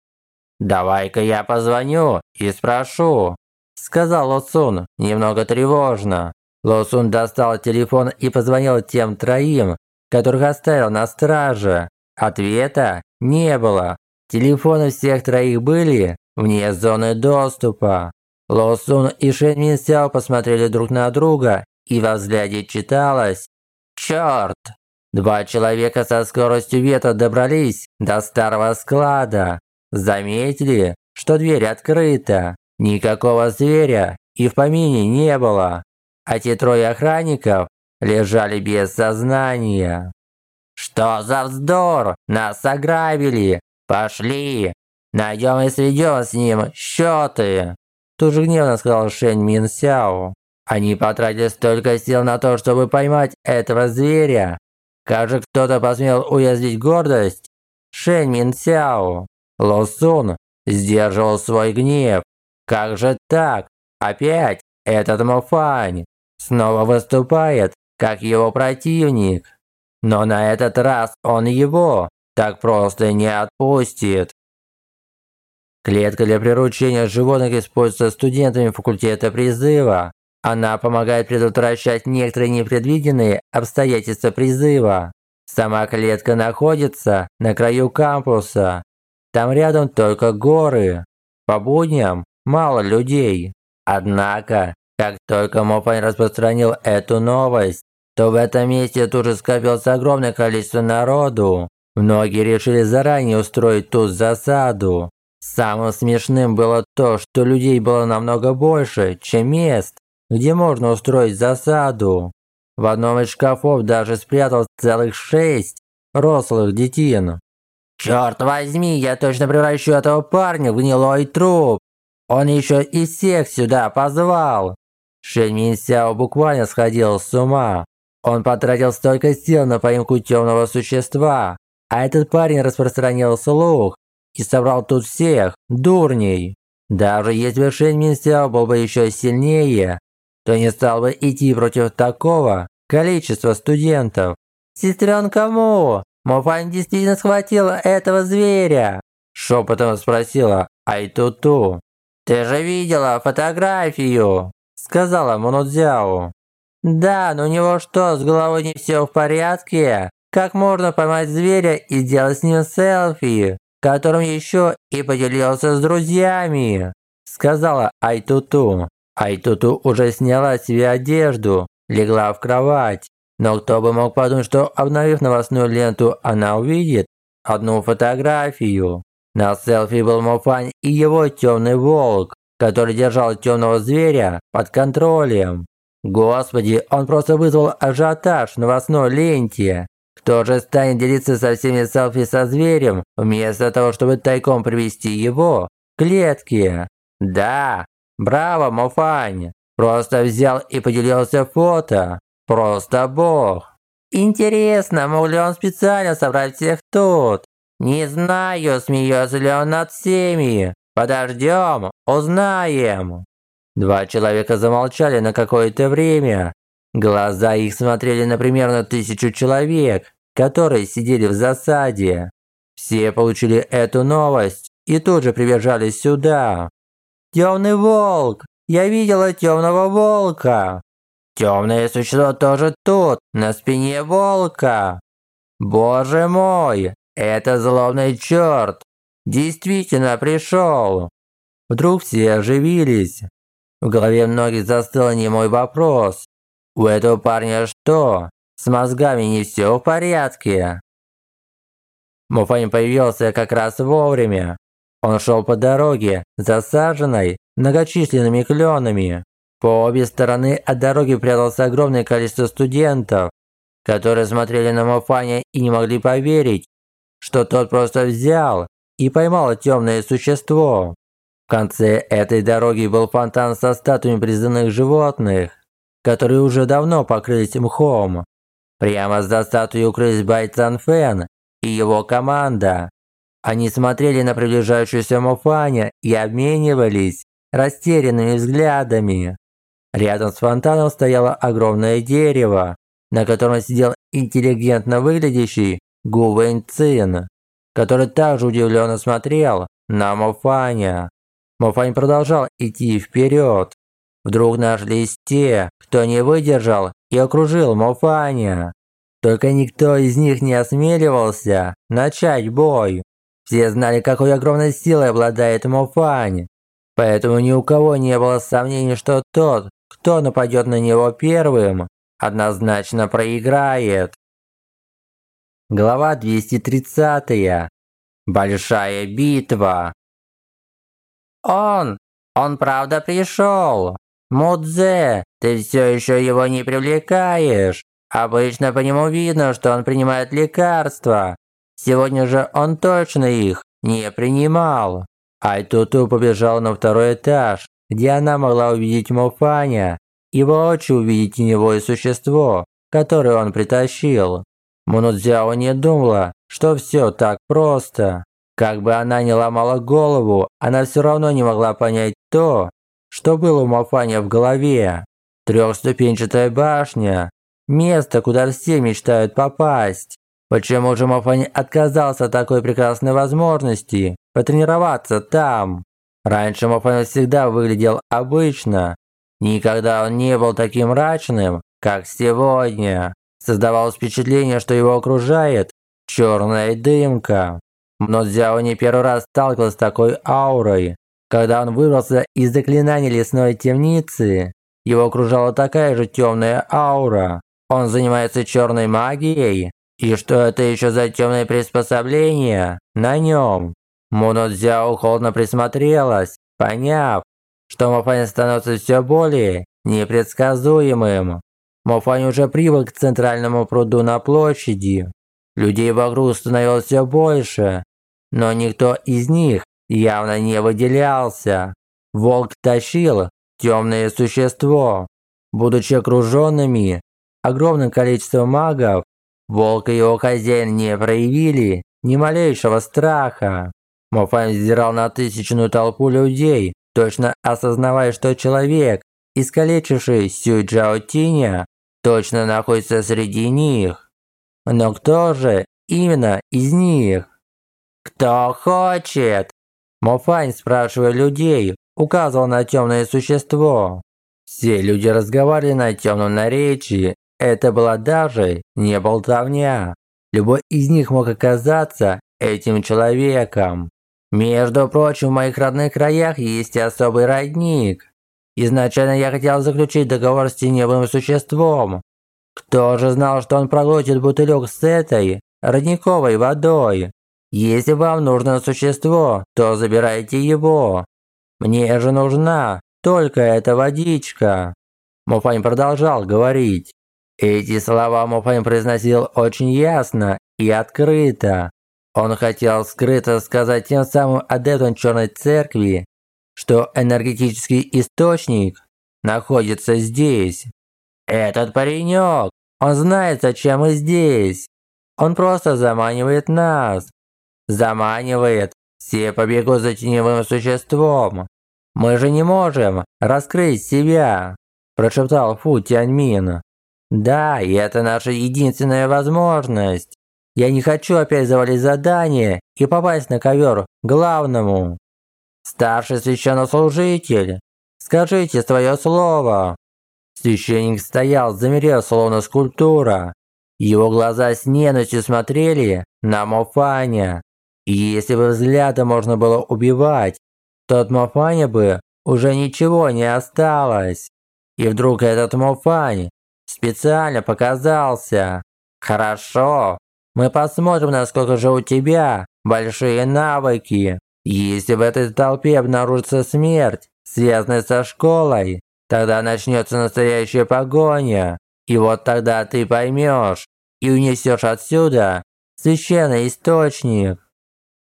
Давай-ка я позвоню и спрошу сказал Лосун, немного тревожно. Лосун достал телефон и позвонил тем троим, которых оставил на страже. Ответа не было. Телефоны всех троих были вне зоны доступа. Лосун и Шэнь Минсяо посмотрели друг на друга, и во взгляде читалось «Чёрт!». Два человека со скоростью ветра добрались до старого склада. Заметили, что дверь открыта. Никакого зверя и в помине не было, а те трое охранников лежали без сознания. «Что за вздор? Нас ограбили! Пошли! Найдем и сведем с ним счеты!» Тут же гневно сказал Шэнь Мин Сяо. Они потратили столько сил на то, чтобы поймать этого зверя. Как же кто-то посмел уязвить гордость? Шэнь Мин Сяо. Ло Сун сдерживал свой гнев. Как же так? Опять этот Мофань снова выступает, как его противник. Но на этот раз он его так просто не отпустит. Клетка для приручения животных используется студентами факультета призыва. Она помогает предотвращать некоторые непредвиденные обстоятельства призыва. Сама клетка находится на краю кампуса. Там рядом только горы. По будням мало людей. Однако, как только Мопань распространил эту новость, то в этом месте тут же скопилось огромное количество народу. Многие решили заранее устроить тут засаду. Самым смешным было то, что людей было намного больше, чем мест, где можно устроить засаду. В одном из шкафов даже спряталось целых шесть рослых детин. «Черт возьми, я точно превращу этого парня в гнилой труп!» Он еще и всех сюда позвал. Шэнь Минсяо буквально сходил с ума. Он потратил столько сил на поимку темного существа, а этот парень распространил слух и собрал тут всех, дурней. Даже если бы Шэнь Минсяо был бы еще сильнее, то не стал бы идти против такого количества студентов. «Сестренка Му, Муфань действительно схватила этого зверя?» Шепотом спросила Айтуту. «Ты же видела фотографию!» – сказала Мунудзяо. «Да, но у него что, с головой не все в порядке? Как можно поймать зверя и сделать с ним селфи, которым еще и поделился с друзьями?» – сказала Айтуту. Айтуту уже сняла себе одежду, легла в кровать. Но кто бы мог подумать, что обновив новостную ленту, она увидит одну фотографию. На селфи был Мофань и его темный волк, который держал темного зверя под контролем. Господи, он просто вызвал ажиотаж в новостной ленте. Кто же станет делиться со всеми селфи со зверем, вместо того, чтобы тайком привести его к клетке? Да, браво, Мофань. Просто взял и поделился фото. Просто бог. Интересно, мог ли он специально собрать всех тут? Не знаю, смеется ли он над всеми. Подождем, узнаем. Два человека замолчали на какое-то время. Глаза их смотрели на примерно тысячу человек, которые сидели в засаде. Все получили эту новость и тут же прибежали сюда. «Темный волк! Я видела темного волка!» «Темное существо тоже тут, на спине волка!» «Боже мой, это злобный черт! Действительно пришел!» Вдруг все оживились. В голове многих застыл немой вопрос. У этого парня что, с мозгами не все в порядке? Муфань появился как раз вовремя. Он шел по дороге, засаженной многочисленными кленами. По обе стороны от дороги пряталось огромное количество студентов, которые смотрели на Муфаня и не могли поверить, что тот просто взял и поймал темное существо. В конце этой дороги был фонтан со статуями признанных животных, которые уже давно покрылись мхом. Прямо за статуей укрылись Бай Цан Фэн и его команда. Они смотрели на приближающуюся Муфаня и обменивались растерянными взглядами. Рядом с фонтаном стояло огромное дерево, на котором сидел интеллигентно выглядящий Гу Цин, который также удивленно смотрел на Муфаня. Муфань продолжал идти вперед. Вдруг нашлись те, кто не выдержал и окружил Муфаня. Только никто из них не осмеливался начать бой. Все знали, какой огромной силой обладает Муфань. Поэтому ни у кого не было сомнений, что тот, кто нападет на него первым, однозначно проиграет. Глава 230. Большая битва. Он! Он правда пришел! Мудзе, ты все еще его не привлекаешь. Обычно по нему видно, что он принимает лекарства. Сегодня же он точно их не принимал. Айтуту побежал на второй этаж, где она могла увидеть Муфаня и воочию увидеть теневое существо, которое он притащил. Мунудзяо не думала, что все так просто. Как бы она ни ломала голову, она все равно не могла понять то, что было у Муфаня в голове. Трехступенчатая башня – место, куда все мечтают попасть. Почему же Муфань отказался от такой прекрасной возможности потренироваться там? Раньше Муфань всегда выглядел обычно. Никогда он не был таким мрачным, как сегодня. Создавалось впечатление, что его окружает черная дымка. Но Цзяо не первый раз сталкивался с такой аурой. Когда он выбрался из заклинаний лесной темницы, его окружала такая же темная аура. Он занимается черной магией. И что это еще за темное приспособление на нем? Муно Цзяо холодно присмотрелась, поняв, что Мофань становится все более непредсказуемым. Мофань уже привык к центральному пруду на площади. Людей вокруг становилось все больше, но никто из них явно не выделялся. Волк тащил темное существо. Будучи окруженными огромным количеством магов, волк и его хозяин не проявили ни малейшего страха. Мофан взирал на тысячную толпу людей, точно осознавая, что человек, искалечивший Сюй Джао Тиня, точно находится среди них. Но кто же именно из них? «Кто хочет?» Мофань, спрашивая людей, указывал на темное существо. Все люди разговаривали на темном наречии. Это была даже не болтовня. Любой из них мог оказаться этим человеком. Между прочим, в моих родных краях есть особый родник. Изначально я хотел заключить договор с теневым существом. Кто же знал, что он проглотит бутылек с этой родниковой водой? Если вам нужно существо, то забирайте его. Мне же нужна только эта водичка. Муфань продолжал говорить. Эти слова Муфань произносил очень ясно и открыто. Он хотел скрыто сказать тем самым адептам Черной Церкви, что энергетический источник находится здесь. Этот паренек, он знает, зачем мы здесь. Он просто заманивает нас. Заманивает. Все побегут за теневым существом. Мы же не можем раскрыть себя, прошептал Фу Тяньмин. Да, и это наша единственная возможность. Я не хочу опять завалить задание и попасть на ковер главному. Старший священнослужитель, скажите свое слово. Священник стоял, замерев, словно скульптура. Его глаза с ненавистью смотрели на Мофаня. И если бы взглядом можно было убивать, то от Мофаня бы уже ничего не осталось. И вдруг этот Мофань специально показался. Хорошо, мы посмотрим, насколько же у тебя большие навыки. Если в этой толпе обнаружится смерть, связанная со школой, тогда начнется настоящая погоня. И вот тогда ты поймешь и унесешь отсюда священный источник.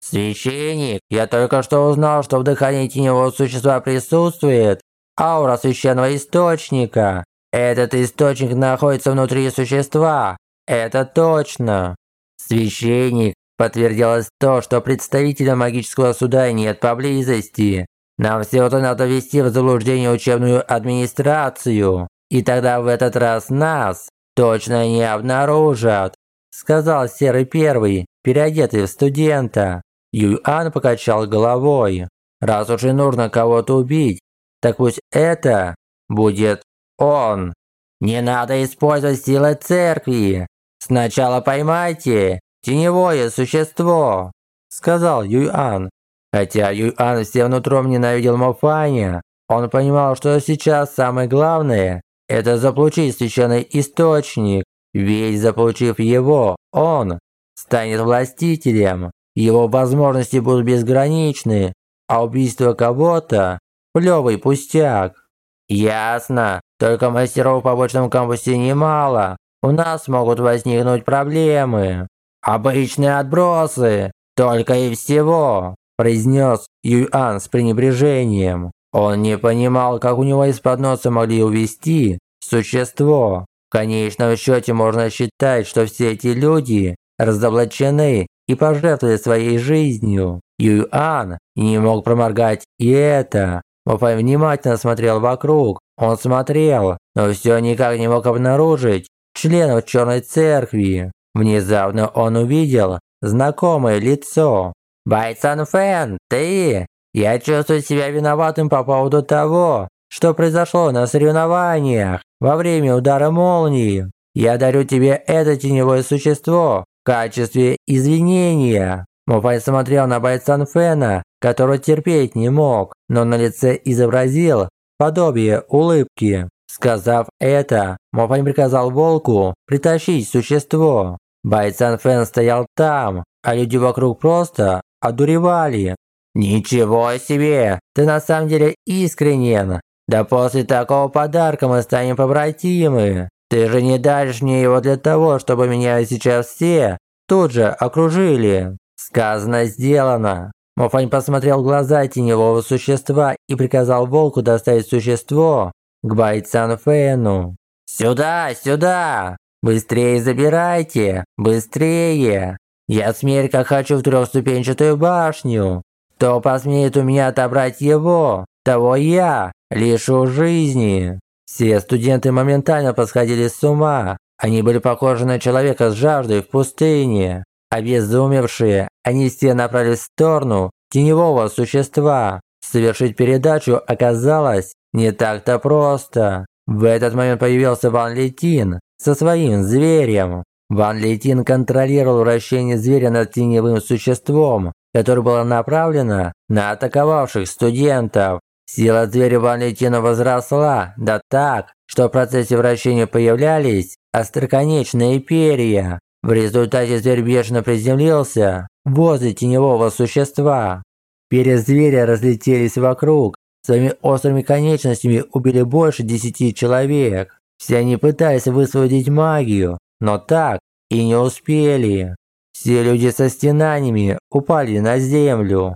Священник, я только что узнал, что в дыхании теневого существа присутствует аура священного источника. Этот источник находится внутри существа. Это точно. Священник, подтвердилось то, что представителя магического суда нет поблизости. Нам всего-то надо ввести в заблуждение учебную администрацию. И тогда в этот раз нас точно не обнаружат, сказал Серый Первый, переодетый в студента. Юйан покачал головой. Раз уж и нужно кого-то убить, так пусть это будет он. Не надо использовать силы церкви. Сначала поймайте теневое существо, сказал Юйан. Хотя Юйан всем нутром ненавидел Мофаня, он понимал, что сейчас самое главное – это заполучить священный источник. Ведь заполучив его, он станет властителем. Его возможности будут безграничны, а убийство кого-то – плевый пустяк. Ясно, только мастеров в побочном кампусе немало. У нас могут возникнуть проблемы. Обычные отбросы, только и всего, произнес Юйан с пренебрежением. Он не понимал, как у него из-под носа могли увести существо. В конечном счете можно считать, что все эти люди разоблачены и пожертвовали своей жизнью. Юйан не мог проморгать и это. Мопай внимательно смотрел вокруг. Он смотрел, но все никак не мог обнаружить членов Черной Церкви. Внезапно он увидел знакомое лицо. «Байцан Фэн, ты? Я чувствую себя виноватым по поводу того, что произошло на соревнованиях во время удара молнии. Я дарю тебе это теневое существо в качестве извинения. Мопай смотрел на Байцан Фэна, которого терпеть не мог, но на лице изобразил подобие улыбки. Сказав это, Мопай приказал волку притащить существо. Байцан Фэн стоял там, а люди вокруг просто одуревали. «Ничего себе! Ты на самом деле искренен! Да после такого подарка мы станем побратимы! Ты же не даришь мне его для того, чтобы меня сейчас все тут же окружили!» Сказано, сделано. Мофань посмотрел в глаза теневого существа и приказал волку доставить существо к Байцан Фэну. «Сюда, сюда! Быстрее забирайте! Быстрее! Я смерть как хочу в трехступенчатую башню! Кто посмеет у меня отобрать его, того я лишу жизни!» Все студенты моментально посходили с ума. Они были похожи на человека с жаждой в пустыне. Обезумевшие, они все направились в сторону теневого существа. Совершить передачу оказалось не так-то просто. В этот момент появился Ван Летин со своим зверем. Ван Летин контролировал вращение зверя над теневым существом, которое было направлено на атаковавших студентов. Сила зверя Ван Летина возросла, да так, что в процессе вращения появлялись остроконечные перья. В результате зверь бешено приземлился возле теневого существа. Перья зверя разлетелись вокруг, своими острыми конечностями убили больше десяти человек. Все они пытались высвободить магию, но так и не успели. Все люди со стенаниями упали на землю.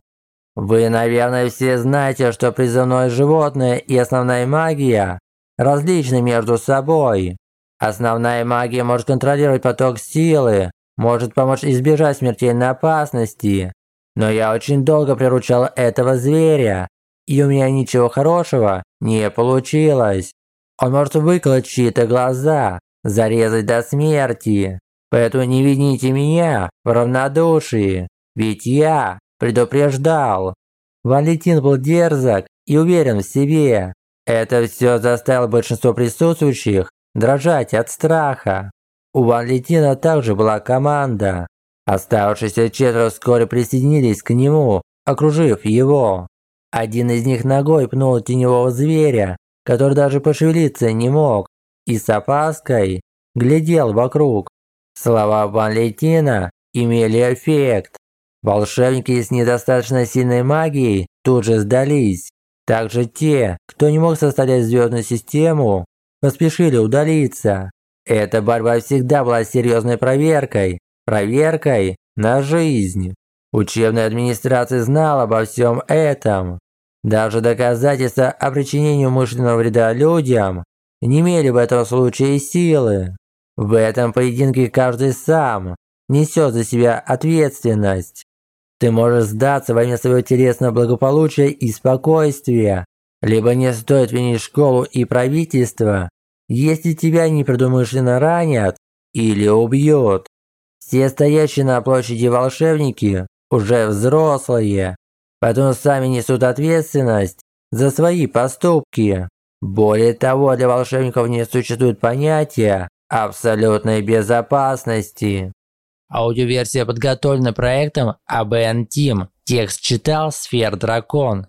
Вы, наверное, все знаете, что призывное животное и основная магия различны между собой. Основная магия может контролировать поток силы, может помочь избежать смертельной опасности. Но я очень долго приручал этого зверя, и у меня ничего хорошего не получилось. Он может выколоть чьи-то глаза, зарезать до смерти. Поэтому не вините меня в равнодушии, ведь я предупреждал. Валентин был дерзок и уверен в себе. Это все заставило большинство присутствующих дрожать от страха. У Валентина также была команда. Оставшиеся четверо вскоре присоединились к нему, окружив его. Один из них ногой пнул теневого зверя, который даже пошевелиться не мог, и с опаской глядел вокруг. Слова Валентина имели эффект. Волшебники с недостаточно сильной магией тут же сдались. Также те, кто не мог составлять звездную систему, поспешили удалиться. Эта борьба всегда была серьезной проверкой, проверкой на жизнь. Учебная администрация знала обо всем этом. Даже доказательства о причинении умышленного вреда людям не имели в этом случае силы. В этом поединке каждый сам несет за себя ответственность. Ты можешь сдаться во имя своего телесного благополучия и спокойствия, либо не стоит винить школу и правительство, если тебя непредумышленно ранят или убьют. Все стоящие на площади волшебники уже взрослые, поэтому сами несут ответственность за свои поступки. Более того, для волшебников не существует понятия абсолютной безопасности. Аудиоверсия подготовлена проектом ABN Team. Текст читал Сфер Дракон.